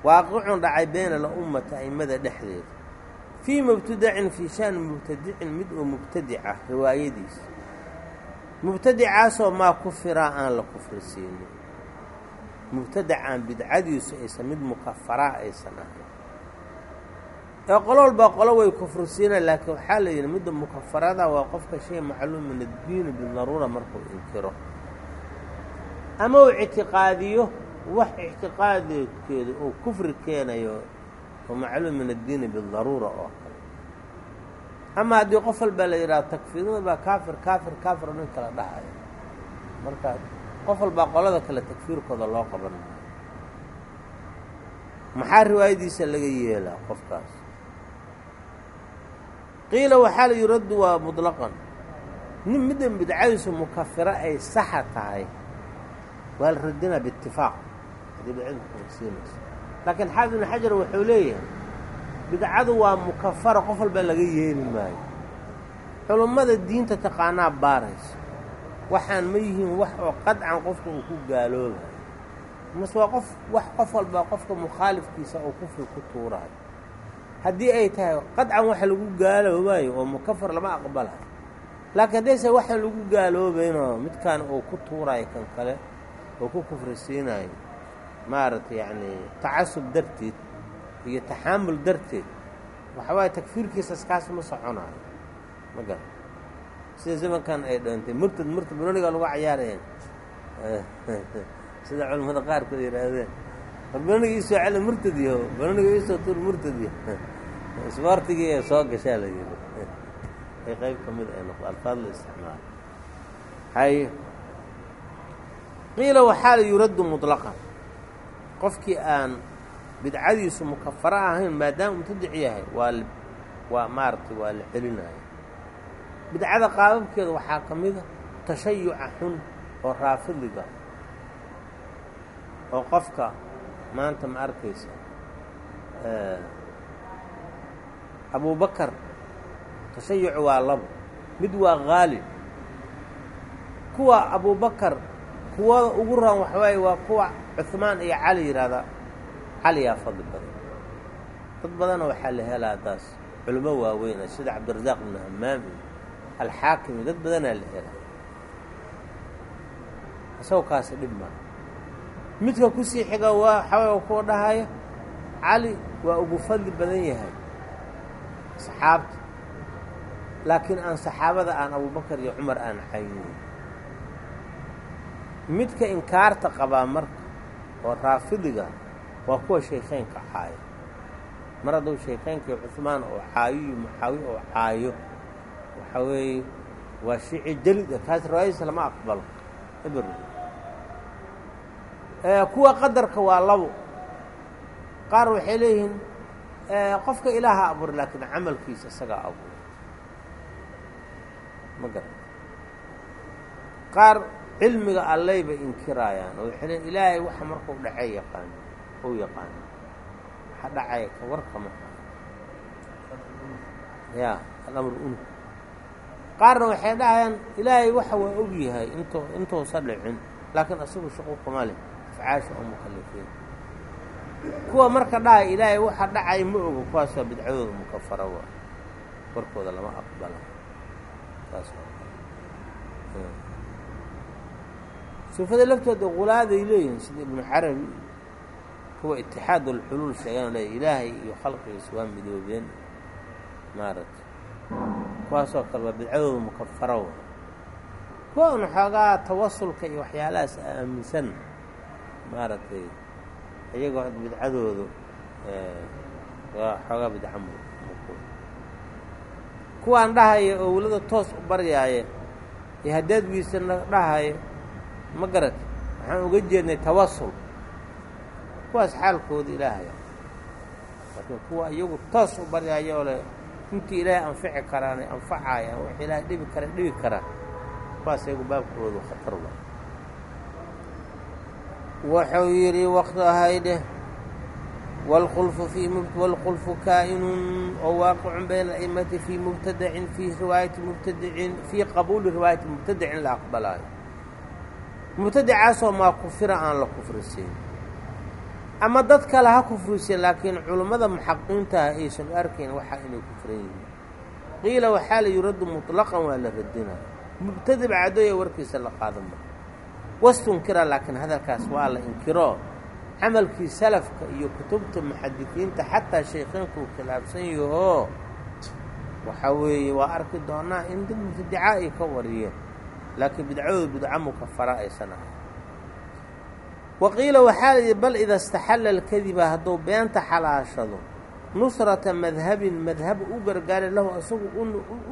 waaqicun dhacay bayna alummati a'immada dhexdeeda. Fii mubtadacin fii shaani mubtadicin mid oo mubtadica riwaayadiisa. Mubtadicaasoo maa kufiraa aan la kufri siinin. Mubtadacaan bidcadiisu aysan mid mukafaraa aysan ahayn. Ee qolo walbaa qolo way kufri siina laakiin waxaa la yidhi midda mukafarada waa qofka shay macluum min addiini bidaruura markuu inkiro ama uu ictiqaadiyo wax ictiqaadeedkeedu uu kufri keenayo oo macluum min addiini bidaruura oo kale. Ama haddii qof walbaa la yidhaha takfiirada baa kaafir kaafir kaafir nin kala dhahayo marka qof walbaa qolada kale takfiirkooda loo qaban maxaa riwaayadiisa laga yeelaa qofkaas? Qiila waxaa la yuraddu waa muطlaqan nin middan bidcadiisu mukafiro ay saxa tahay waa la radinaa biitifaaq haddii bidcadu kusiinayso laakiin xaafid ibn xajar wuxuu leeyahay bidcadu waa mukafara qof walba laga yeeli maayo. Culummada diinta taqaanaa baaraysa waxaan ma yihiin wax oo qadcan qofka uu ku gaaloobayo mase waa qof wax qof walba qofka mukhaalifkiisa oo kufri ku tuurayo haddii ay tahay qadcan waxa lagu gaaloobayo oo mukafar lama aqbalayo laakiin haddayse waxaan lagu gaaloobaynoo midkaan uu ku tuurayo kan kale oo ku kufri siinayo maaragtay yacni tacasub darteed iyo taxaamul darteed. Waxa waaye takfiirkiisas kaas ma soconayo ma garan sida zamankan ay dhantay murtad murtad banoniga lagu cayaarayeen. Sida culimmada qaarkood yidhaahdeen war banoniga iisoo celi murtad yaho banoniga iisoo tur murtad yaho. Isboortigii ee soo gashaa la yidhi. Ay qayb ka mid ay noqdo alfaad la isticmaalo. Hay qiila waxaa la yuraddu muطlaqan qofkii aan bidcadiisu mukafaro ahayn maadaama mubtadic yahay waa waa maaragtay waa la celinaya bidcada qaababkeeda waxaa ka mida tashayuca xun oo raafidiga oo qofka maanta ma arkaysa abubakar tashayucu waa labo mid waa haalib kuwa abubakar kuwada ugu ran waxawaaye waa kuwa cuhmaan iyo cali yidhaahdaa caliyaa fadli badan. Dad badana waxaa la helaa taas culimo waaweyna sida cabdirasaaq ibnu hamaam alxaakimi dad badanaa la helaa. Isagoo kaasi dhib maa midka ku sii xiga waa waxaway kuwa dhahaya. Cali waa ugu fadli badan yahay saxaabta. Laakiin aan saxaabada aan abubakar iyo cumar aan caynin midka inkaarta qabaa marka oo raafidiga waa kuwa shaykheynka caaya mar hadduu shaykheynka iyo cuhmaan oo caayo iyo mucaawiya oo caayo waxaa weeye waa shiici jelid ah kaas riwaayadiisa lama aqbalo. Eber kuwa qadarka waa labo. Qaar waxay leeyihiin qofka ilaaha abuuray laakiin camalkiisa isagaa abuuray. Ma garan qaar cilmiga allay bay inkiraayaan oo waxay ilaahay waxa markuu dhacay yaqaan ou yaqaan. Waxa dhacaya ka warkama ya alamr un. Qaarna waxay dhahayaan ilaahay waxa waa og yahay intu intuusa dhicin laakiin isagu shaqo kuma leh afcaasha oo mukalifiin kuwa marka dhahaya ilaahay waxa dhacay ma ogo kuwaasoo bidcadooda mukafara wa warkooda lama aqbala saas suufada laftooda qulaaday leeyihiin sida ibnu carabi kuwa itixaad alxuluul sheegaan leeya ilaahay iyo khalqigiisa waa midoobeen maaragtay. Kuwaasoo kale waa bidcadooda mukafara wa kuwa un xoogaa tawasulka iyo waxyaalahaas aaminsan maaragtay iyagoo bidcadoodu waa xoogaa bidca kuwaan dhahaya oo welada toos u baryaaya iyo haddaad wiisana dhahaya ma garat waxaan uga jeednay tawasul kuwaas xaalkooda ilaahaya laakiin kuwa iyagu toos u baryaaya oo leh intii ilaahay anfici karaanay anfacayaan wax ilaahay dhibi kara dhibi karaa kuwaas iyagu baabkoodu khatar wa wuxuu yidhi waqtahaydheh wاlkhulfu fii wاlkhulfu kaa'inun oo waaqicun bayna a'immati fii mubtadacin fii riwaayati mubtadicin fii qabuuli riwaayati mubtadicin la aqbalaayo mubtadacaasoo maa kufira aan la kufrisiin ama dad kale ha kufrisiin laakiin culummada muxaqiintaha aysan u arkayn waxaa inay kufran yihiin qiila waxaa la yuraddu muطlaqan waa la radinaya mubtadic cadooya warkiisa la qaadan mara wastunkira laakiin hadalkaas waa la inkiro. Camalkii salafka iyo kutubta muxadisiinta xataa shaykheynku uu khilaafsan yahoo waxaa weeye waa arki doonaa in dad mubtadica ay ka wariyeen laakiin bidcadooda bidco mukafara aysan wa qiila waxaa la yidhi bal ida istaxalla alkadiba hadduu beenta xalaashado nusrata madhabin madhab u gargaaray lahu isagu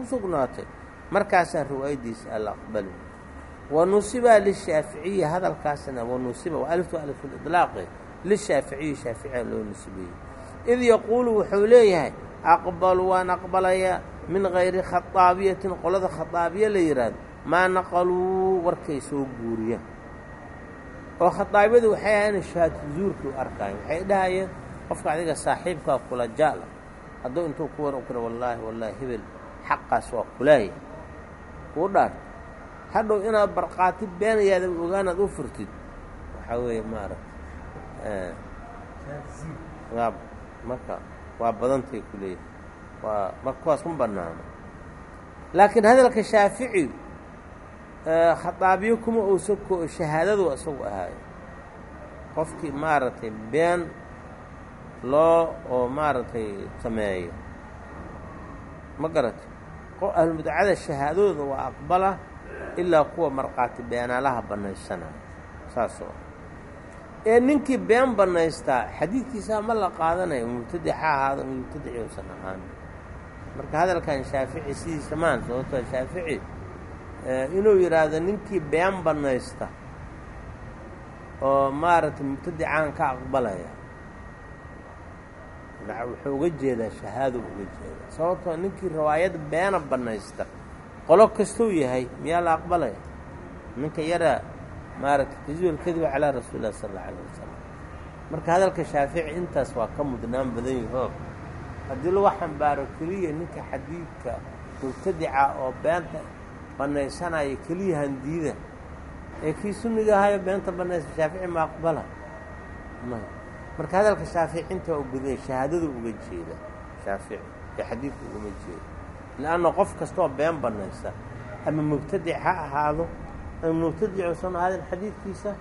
u sugnaatay markaasaa riwaayadiisa alla aqbali wa nusiba lishaaficiyi hadalkaasna wa nusiba wa aliftu alif liطlaaqi lishaaficiyi shaaficiya loo nusibeeyey id yaquulu wuxuu leeyahay aqbalu waan aqbalayaa min gayri khaaabiyatin qolada khaaabiya la yidhaahdo maa naqaluu warkay soo guuriyaan oo khadaabiyadu waxay ahayn shahaatu zuurkii u arkaayen waxay dhahayeen qofka adiga saaxiibkaa kula jaala hadduu intuu ku war kura wallaahi wallaahi hebel xaqaas waa kulaaya kuu dhaar. Hadhow inaad barqaati beenayaada ogaanaad u furtid. Waxaa weeye maaragta marka waa badantay ku leeyahay. Marka kuwaas ma bannaano laakiin hadalka shaafici khadaabiyo kuma uusa ko shahaadadu isagu ahaayo qofkii maaragtay been loo oo maaragtay sameeyo. Ma garatay ahlubidcada shahaadadooda waa aqbala ilaa kuwa markhaati beenaalaha bannaysanaya saasoo ee ninkii been bannaystaa xadiidkiisaa ma la qaadanayo mubtadic ha ahaado mubtadici uusan ahaan marka hadalkan shaafici sidiisa maan sababtoo shaafici inuu yidhaahdo ninkii been bannaysta oo maaragtay mubtadicaan ka aqbalaya. Wuxuu uga jeedaa shahaado uga jeedaa. Sababtoo ninkii riwaayad beena bannaysta qolo kastuu yahay miyaa la aqbalaya? Ninka yaraa maaragtay tazuul kadiba calaa rasuuli lah sala alla alayh wasalam marka hadalka shaafici intaas waa ka mudnaan badan yahoo haddii lagu xambaaro keliya ninka xadiidka mubtadica oo beenta bannaysanaya keliya handiida ee kii sunniga ahayo beenta bannaysa shaafici ma aqbala? Maya marka hadalka shaafici intaa u gudaya shahaadadu uga jeeda shaafici ee xadiidka ugama jeeda leanna qof kastoo been bannaysa ama mubtadic ha ahaado ama mubtadic uusan ahaadin xadiidkiisa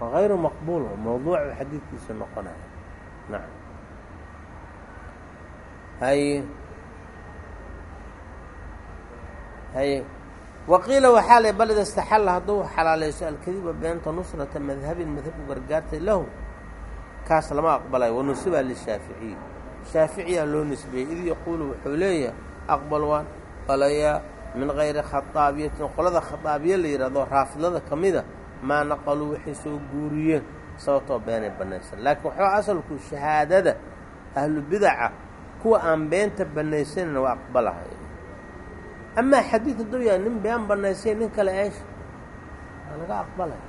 waa hayru maqbuul oo xadiidkiisa noqonaya nacam haye haye waqiila waxaa le bal ida istaxalla hadduu xalaalayso alkadiba beenta nusrata madhabin madhabku gargaartay lahu kaas lama aqbalayo wanusiba lishaaficiyi shaaficiyaa loo nisbeeyey id yaquulu wuxuu leeyahay aqbal waan qalayaa min hayri khataabiyatin qolada khataabiya la yidhahdo raafidlada ka mida maa naqaluu waxay soo guuriyeen sababtoo beenay bannaysan laakiin waxaa asalku shahaadada ahlu bidaca kuwa aan beenta bannaysanin waa aqbalahay amaa xadiid hadduu yahay nin been bannaysay nin kale eesha waa laga aqbalaya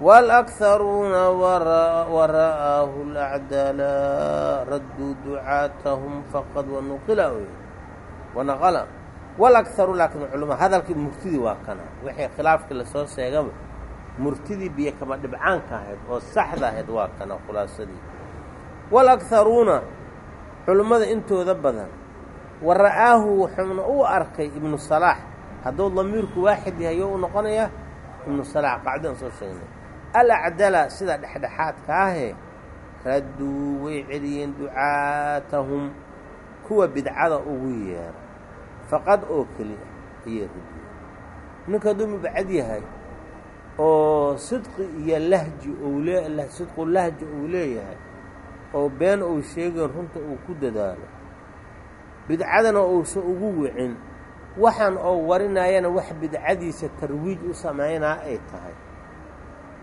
wاlأkharuuna wara'aahu اlأcdala radduu ducaatahum faqad wanuqila wanaqala wاlأkharu laakiin culama hadalkii murtidii waa kana wixii khilaafkii lasoo sheegaba murtidii biyo kama dhibcaanka ahayd oo saxda ahayd waa kana khulaasadii wاlأkharuuna culummada intooda badan wa ra'aahu wuxuuna u arkay ibnu salaax hadduu damiirku waaxid yahay yo u noqonayaa ibnu salaax qacdan soo sheegnay. Alacdala sida dhexdhexaadka ahee radduu way celiyeen ducaatahum. Kuwa bidcada ugu yeera faqad oo keliya ayay radiyeen ninka hadduu mubcad yahay oo sidqi iyo lahji ou sidqu lahji uu leeyahay oo been uu sheegayn runta uu ku dadaalo bidcadana uusan ugu wicin waxaan oo warinayana wax bidcadiisa tarwiij u samaynaa ay tahay.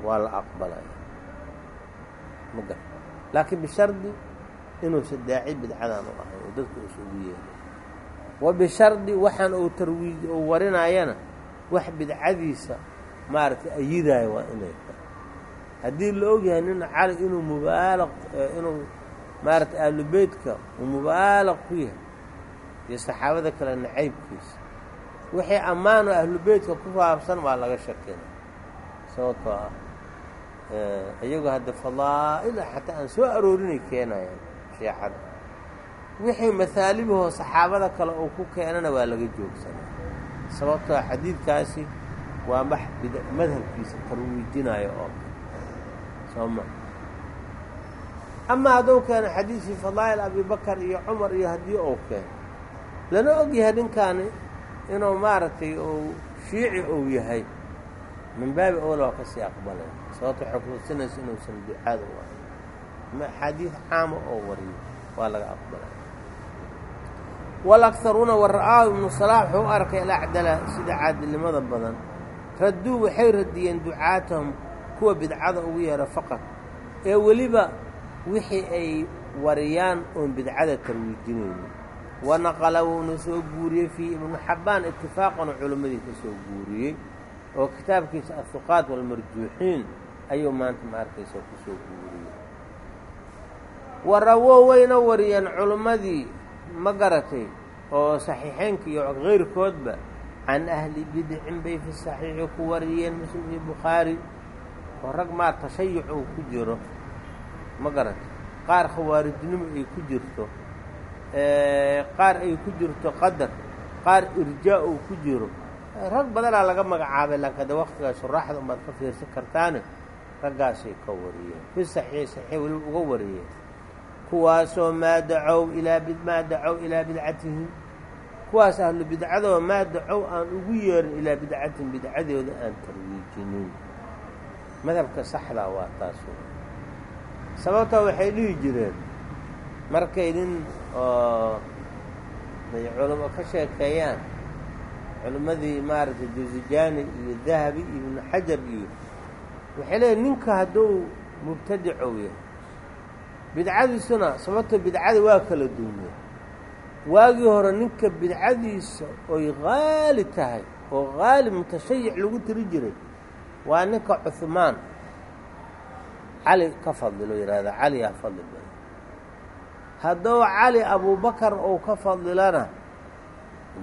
Waa la aqbalaya ma laakiin bishardi inuusan daaci bidcadan u ahayn oo dadku uusan ugu yeerin wa bishardi waxaan uu tarwiij uu warinayana wax bidcadiisa maaragtay ayidaayo waa inay tahay. Haddii la ogyahay nin cali inuu mubaalaq inuu maaragtay ahlubeytka uu mubaalaq ku yahay iyo saxaabada kale nacaybkiisa wixii ammaano ahlubeytka ku faabsan waa laga shakina sababtoo ah iyagoo hadda fadaa'il ah xataa aan soo aroorinay keenayaan sheexada wixii mahaalibahoo saxaabada kale uu ku keenana waa laga joogsanaa. Sababtoo ah xadiidkaasi waa max madhabkiisa tarwiijinayo oo soo ma. Amaa hadduu keeno xadiidkii fadaa'il abibakar iyo cumar iyo haddii uu keeno lana og yahay ninkaani inuu maaragtay uu shiici uu yahay. Min baabi owl waa ka sii aqbalay. Sababto waxay kutusinaysa inuusan ducaada u ahay ama axaadiid caama oo wariyo waa laga aqbalay. Wاlأkharuuna wara'aahu ibnu salaax wuxuu u arkay alacdala sida caadilnimada badan. Radduu waxay radiyeen ducaatahum kuwa bidcada ugu yeera faqad ee weliba wixii ay wariyaan oon bidcada tarwiijinaynin wanaqala wuuna soo guuriyey fii ibnu xabbaan itifaaqan culimmadii ka soo guuriyey oo kitaabkiisa ahuqaat walmarjuuxiin ayuu maanta ma arkaysa ku soo guuriyey warawo wayna wariyeen culimmadii ma garatay oo saxiixeynka iyo kayrkoodba can ahli bidcin bay fi saxiixi ku wariyeen muslim iyo bukhaari oo rag maa tashayuc uu ku jiro ma garatay qaar khawaarijnimo ay ku jirto qaar ay ku jirto qadar qaar irjaa uu ku jiro. Rag badanaa laga magacaabay laakiin hadda waktigaa shuraaxda umaad ka fiirsan kartaane raggaasay ka wariyeen. Fi saxiix saxiix weliba uga wariyeen. Kuwaasoo maa dacow ilaa maa dacow ilaa bidcatihim. Kuwaas ahlu bidcadoo maa dacow aan ugu yeerin ilaa bidcatihim bidcadooda aan tarwiijinin. Madhabka saxdaa waa taas sababtaa waxay dhihi jireen markay nin oo ay culamo ka sheekeeyaan. Culimmadii maaragtay jawsijaani iyo dahabi iyo ibnu xajar iyo waxay leeyiin ninka hadduu mubtadicow yahay bidcadiisuna sababta bidcada waa kala duunya waagii hore ninka bidcadiisa oy qaali tahay oo qaali mutashayic lagu tiri jiray waa ninka cuhmaan cali ka fadlilo yidhahda cali yaa fadli hadduu cali abubakar ou ka fadlilana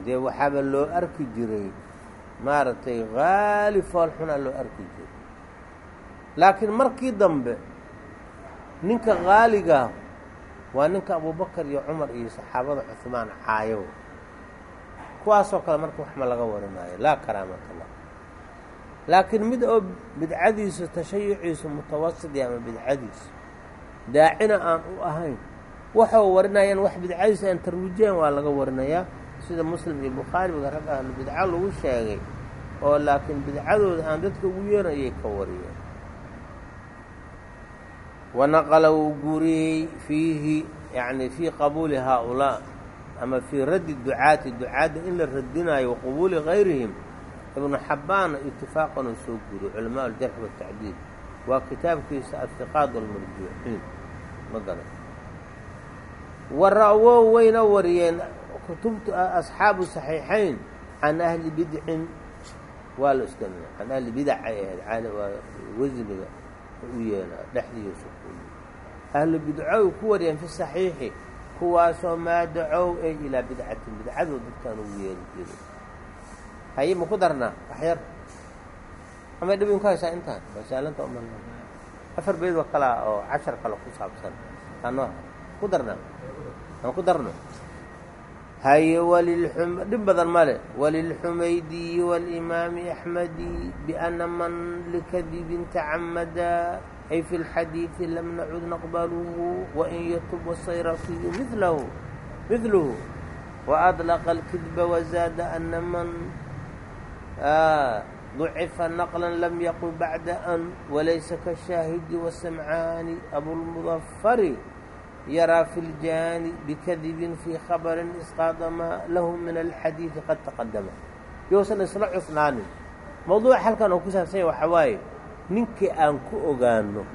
dee waxaaba loo arki jiray maaragtay qaali foolxunaa loo arki jiray. Laakiin markii dambe ninka qaaligaa waa ninka abubakar iyo cumar iyo saxaabada cuhmaan caayow kuwaasoo kale marka wax ma laga warinaayo laa karaamata lah laakiin mid oo bidcadiisu tashayuciisu mutawasit ama bidcadiisu daacina aan u ahayn waxau warinayaan wax bidcadiisu aan tarwiijayn waa laga warinayaa. Sida muslim iyo bukhaariga rag ahlu bidco lagu sheegay oo laakiin bidcadooda aan dadka ugu yeerayay ka wariyeen. Wanaqala wuu guuriyey fiihi yani fii qabuuli haaulaa ama fii raddi ducaati. Ducaadda in la radinayo waqubuuli gayrihim. Ibnu xabbaana itifaaqan uu soo guuriyo culamaa aljarx watacdiid waa kitaabkiisa alhiqaad walmarjuuxiin ma garan wara-wow wayna wariyeen kutubta asxaabu saxiixayn can ahli bidcin waa la iska can ahli bidacay ahayd wasniga u yeelaa dhexdiisa ahlu bidcow ku wariyeen fi saxiixi kuwaasoo maa dacow ay ilaa bidcatin bidcadoo dadkaan ugu yeeri jiray. Haye ma ku darnaa waxyar amay dhib inku haysaa intaan? Masaalanta uma afar beydoo kalea oo cashar kale ku saabsan. Anoo ku darnaa aan ku darno? Haye walilxum dhib badan male walilxumaydiyi walimaami axmedi biana man likadibin tacamada ay fi اlxadiidi lam nacud naqbaluhu wain yatub asayrafiyu milahu midluhu waadlaqa اlkidba wazaada ana man ducifa naqlan lam yaqul bacda an walaysa kashaahidi wasamcaani abulmudafari yaraa fi ljaani bikadibin fii khabarin isqaada maa lahu min alxadiidi qad taqadama yousan isla cusnaanin mawduuca halkan oo ku saabsanya waxaa waaye ninkii aan ku ogaano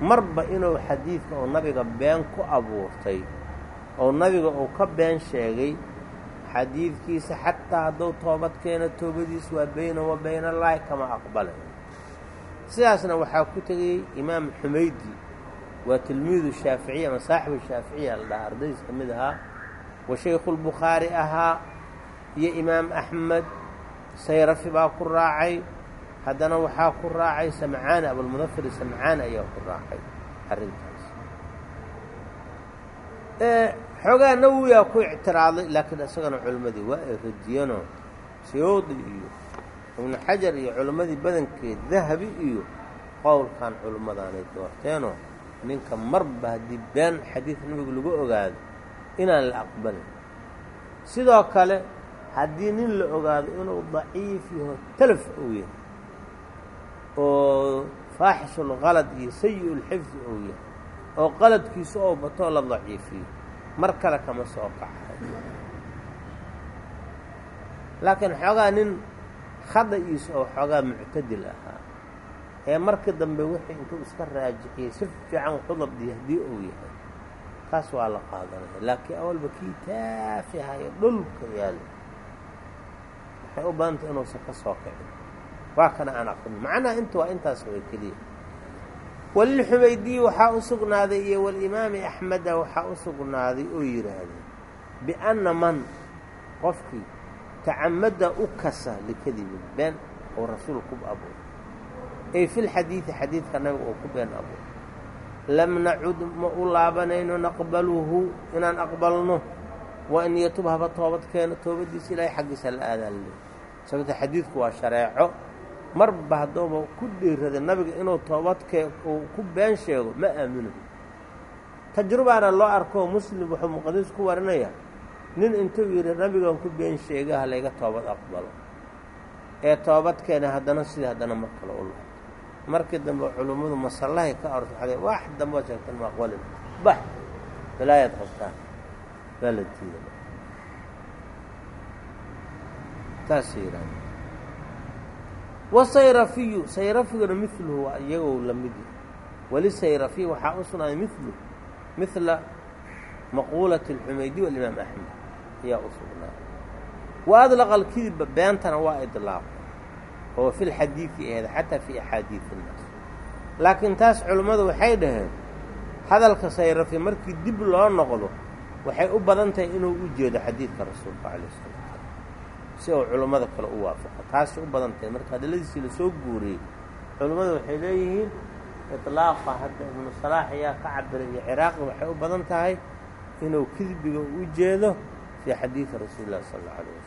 marba inuu xadiidka oo nabiga been ku abuurtay oo nabiga uu ka been sheegay xadiidkiisa xataa hadduu toobad keeno toobadiis waa bayna wa bayna allaahi kama aqbalay sidaasna waxaa ku tegayey imaam xumaydi waa tilmiidu shaaficiya ama saaxibu shaaficiya la dhahaa ardaydiis ka mid ahaa. Wa shaykhuulbukhaari ahaa iyo imaam axmed sayrafi baa ku raacay. Haddana waxaa ku raacay samcaani abulmudafir samcaani ayaa ku raacay arrintaas. Xoogaa nawowiyaa ku ictiraaday laakiin isagana culimmadii waa ay radiyeenoo siyuudi iyo ibnu xajar iyo culimmadii badankeed dahabi iyo qowlkan culimmadaanay doorteenoo ninka marba haddii been xadiid nabigu lagu ogaado inaan la aqbalin. Sidoo kale haddii nin la ogaado inuu daciif yaho talaf uu yahay oo faaxishulkalad iyo sayi-ulxifdi uu yahay oo qaladkiisu oo batoo la daciifiyo mar kale kama soo kaxay laakiin xoogaa nin khada'iisu oo xoogaa muctadil ahaa ee marka dambe wixii intuu iska raajiciyey si fiican waxu dabdiya uu yahay. Kaas waa la qaadanaya. Laakiin awalba kii taafihayo dhulka yaalo waxay u badantay inuusan ka soo kicin waa kana aan aqrin macnaha inta waa intaas way keliya. Walilxumaydiyi waxaa u sugnaaday iyo walimaami axmeda waxaa u sugnaaday oo yidhaahdeen bianna man qofkii tacamada u kasa likadibin been oo rasuul ku abuur ay fi lxadiidi xadiidka nabiga oo ku been abuur lam nacud ma u laabanayno naqbaluhu inaan aqbalno. Wa in yatub haba toobad keeno toobaddiisa ilaahay xaggiisa la aadaalle sababta xadiidku waa shareeco. Marba hadduuba ku dhiirada nabiga inuu toobadkee uu ku been sheego ma aamino. Tajrubaana loo arkoo muslim wuxuu muqadis ku warinaya nin intuu yidhi nabigan ku been sheega ha layga toobad aqbalo. Ee toobadkeena haddana sidii haddana mar kale u laabto markii dambe culummadu masallahay ka ors waxa wax dambe oo sheegtan ma aqbalin. Bax balaayaad qabtaan. Baa la diida taasay yidhahda wasayrafiyu sayrafiguna miluhu waa iyagoo la mid walisayrafiy waxaa u sugnaaday milu mila maquulati اlxumaydi walimaam axmed ayaa u sugnaaday. Wa adlaqa alkidiba beentana waa idlaaq oo fi lxadiidi aheed xataa fi axaadiid innaas laakiin taas culimmadu waxay dhaheen hadalka sayrafi markii dib loo noqdo waxay u badan tahay inuu u jeedo xadiidka rasuulka calayh salatu salaam. Si uu culummada kale u waafaqo taasay u badan tahay marka hadalladiisii la soo guuriyey culimmadu waxay leeyihiin iطlaaqa hadda ibnu salaax ayaa ka cabiray iyo ciraaqi waxay u badan tahay inuu kidbiga u jeedo fii xadiidi rasuuli illahi sala alayh wasalam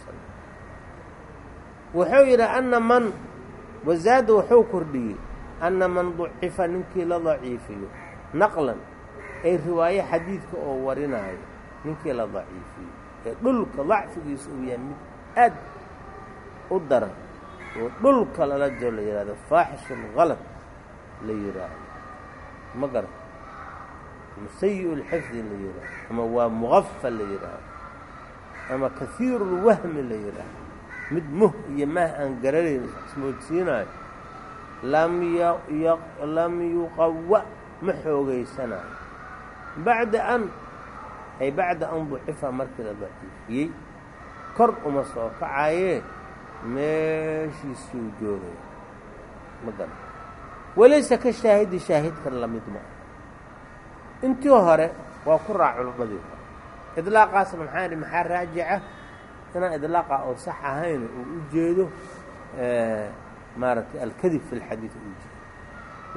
wuxuu yidhi anna man wazaada wuxuu kordhiyey anna man ducifa ninkii la daciifiyo. Naqlan ay riwaayo xadiidka oo warinaayo ninkii la daciifiyo. Ee dhulka dacfigiisa uu yahay mid aad u daran oo dhulka lala jiro la yidhahdo faaxishun halad la yidhaahdo ma garan. Ama sayi lxifdi la yidhaahdo ama waa muqafal la yidhaahdo ama kahiiru lwahmi la yidhaahdo mid muh iyo maah aan garanayn ismoodsiinaayo lam yuqawa ma xoogaysanayo bacda an ay bacda an ducifa markii la daciifiyey kor uma soo kacayee meeshiisuu joogaya ma walaysa ka shaahidi shaahidkan la mid ma. Intii hore waa ku raac culummadii hore. Idlaaqaas maxaa maxaa raajica inaan idlaaqa oo sax ahayn uu u jeedo maaragtay alkadib fi lxadiid uu jeedo.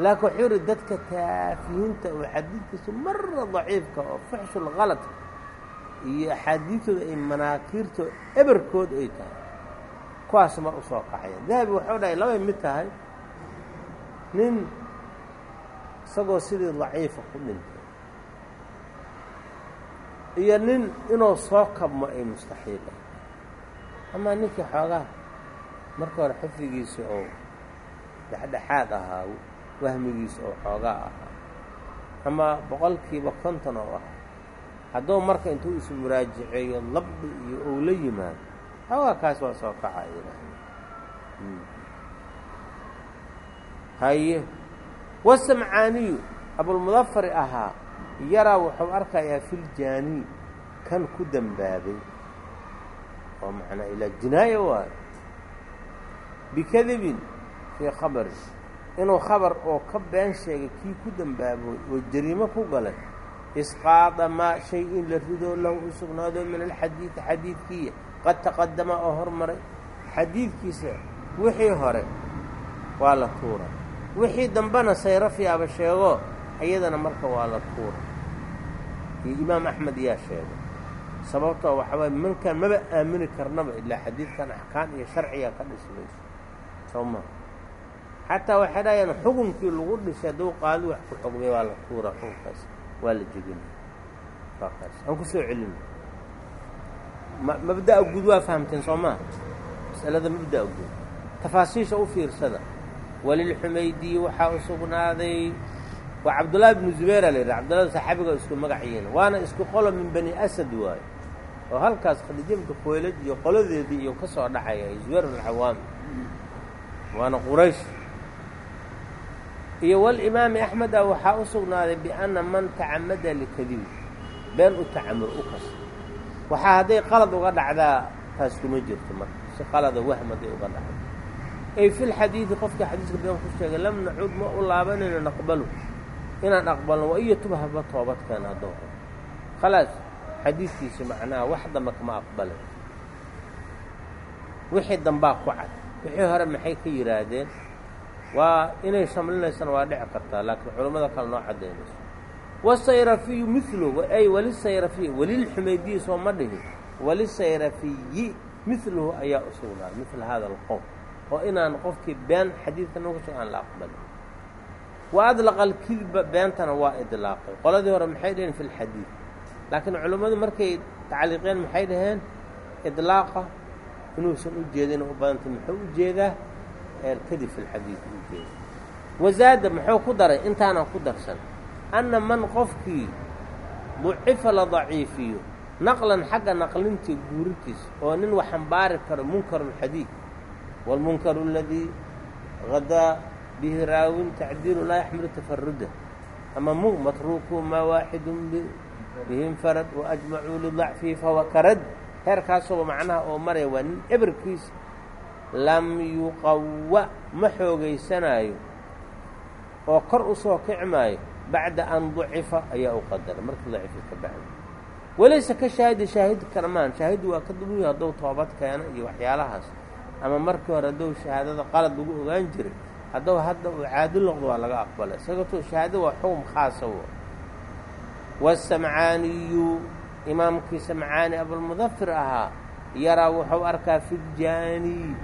Laakiin wuxuu yihi dadka taafihiinta oo xadiidkiisu mara daciifka oo fuxshul kalad iyo axaadiidtooda ay manaakiirto eberkood ay tahay kuwaas mar u soo kacayaan dahabi waxuu dhahay labay mid tahay nin isagoo sidii daciifa ku dhintay iyo nin inuu soo kabmo ay mustaxiil amaa ninkii xoogaa marka hore xifdigiisa oo dhexdhexaad ahaa wahmigiisa oo xoogaa ahaa. Ama boqolkiiba konton oo ahaa hadduu marka intuu isu muraajiceeyo labdi iyo ou la yimaado xoogaa kaas waa soo kaca yidhaahda haye wasamcaaniyu abulmudafari ahaa yaraa wuxuu arkayaa filjaani kan ku dembaabay oo macnaa ilaa jinaaya waayo bikadibin fii khabari inuu khabar oo ka been sheegay kii ku dembaaboy oo jariimo ku galay. Isqaada maa shay in la ridoo lahu u sugnaado min alxadiidi xadiidkiiya qad taqadama oo hormaray. Xadiidkiisa wixii hore waa la tuura wixii dambena sayrafiyaaba sheego iyadana marka waa la tuura iyo imaam axmed yaa sheegay sababtoo waxaa waay mankan maba aamini karnaba ilaa xadiidkan axkaan iyo sharcigaa ka dhismayso soo maa xataa waxay dhahayaan xukunkii lagu dhisay hadduu qaadi wax ku xugmay waa la tuura xukunkaas. Waa la jebinay. Waa kaas. Aan ku soo celino ma mabda'a guud waa fahamteen soo maa masalada mabda'a guud. Tafaasiisha u fiirsada. Walilxumaydiyi waxaa u sugnaaday waa cabdullaahi bnu zubayra la yidhaha cabdullahi saxaabiga isku magaciyiin waana isku qolo min bani asad waayo oo halkaas khadiija bintu khuwaylad iyo qoladeedii iyo ka soo dhacaya zubayr alcawaami waana quraysh. Iyo walimaami axmed ah waxaa u sugnaaday bianna man tacamada likadibi been u tacamul u kasta. Waxaa hadday qalad uga dhacdaa taas kuma jirto marka si qalada wahm hadday uga dhacdo. Ay fi lxadiidi qofkii xadiiska been ku sheegay lam nacud ma u laabanayno naqbalu inaan aqbalno wa iyo tubhaba toobadkeena haddoo khalaas xadiidkiisa macnaha wax dambe kama aqbalay wixii dambaa ku cad. Wixii hore maxay ka yidhaahdeen waa inay shamlinaysana waa dhici kartaa laakiin culammada kale noo caddaynayso. Wasayrafiyu miluhu ay walisayrafiy walilxumaydiyi soo ma dhihin. Walisayrafiyi miluhu ayaa u sugnaaday mila alqowm oo inaan qofkii been xadiidka nukusha aan la aqbalin wa adlaqa beentana waa idlaaqay qoladii hore maxay dhaheen fi lxadiid laakiin culimmadu markay tacliiqeen maxay dhaheen idlaaqa inuusan u jeedin u badantay muxuu u jeedaa alkadib fi lxadiid u jeeda wasaada muxuu ku daray intaanan ku darsan anna man qofkii ducifa la daciifiyo naqlan xagga naqlintii guuritiisa oo nin wax xambaari karo munkarulxadiid waalmunkaru aladii hadaa bihi raawin tacdiilu laa yaxmilu tafaruda ama mu matruuku maa waaxidun bihi infarad waajmacuu lidacfihi fahuwa karad heerkaasooba macnaha oo maraya waa nin eberkiisa lam yuqawa ma xoogaysanaayo oo kor u soo kici maayo bacda an ducifa ayaa u qadara markii daciifa ka bacda walayse ka shaahidi shaahid kalamaan shaahiddu waa ka duwan yahay hadduu toobad keeno iyo waxyaalahaas ama markii hore hadduu shahaadada qalad lagu ogaan jiray hadduu hadda uu caadil noqdo waa laga aqbalay. Sababtoo shahaadada waa xukun khaasa w waasamcaaniyu imaamkii samcaani abulmudafir ahaa yaraa wuxuu arkaa fijaani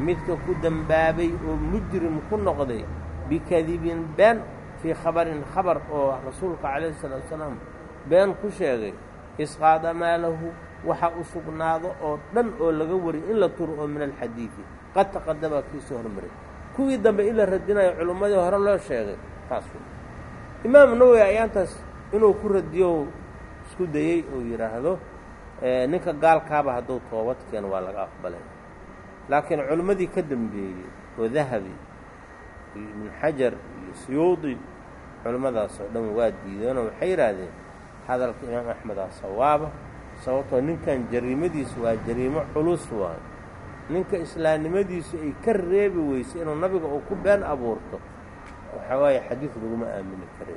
midka ku dembaabay oo mujrim ku noqday bikadibin been fii khabarin khabar oo rasuulka calayhi salaatu wasalaam been ku sheegay. Isqaada maalahu waxa u sugnaado oo dhan oo laga wariy in la turo oo min alxadiidi qad taqadama kiisoo hormaray kuwii dambe in la radinayo culummadii hore loo sheegay taas imaamu nawowi ayaantaas inuu ku radiyo isku dayey uu yidhaahdo ninka gaalkaaba hadduu toobad keeno waa laga aqbalay. Laakiin culimmadii ka dambeeyey oo dahabi iyo ibnu xajar iyo suyuudi culimmadaas oo dhan waa diideenoo waxay yidhaahdeen hadalka imaam axmedaa sawaaba sababtoo ninkan jariimadiisu waa jariimo culus waayo ninka islaamnimadiisu ay ka reebi weysay inuu nabiga uu ku been abuurto waxaa waaye xadiid laguma aamini karay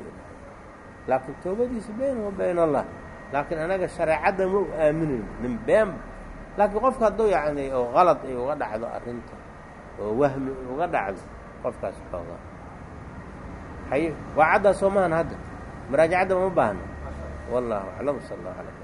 laakiin toobadiisa baynahu bayn allah. Laakiin anaga shareecadda ma u aaminayn nin beenba laakiin qofka hadduu yacni oo qalad ay uga dhacdo arrinta oo wahmi uga dhacdo qofkaas xoogaa haye waa caddaa soo hadda? Muraajacadda ma baahna? Wallahu aclam sal allah alay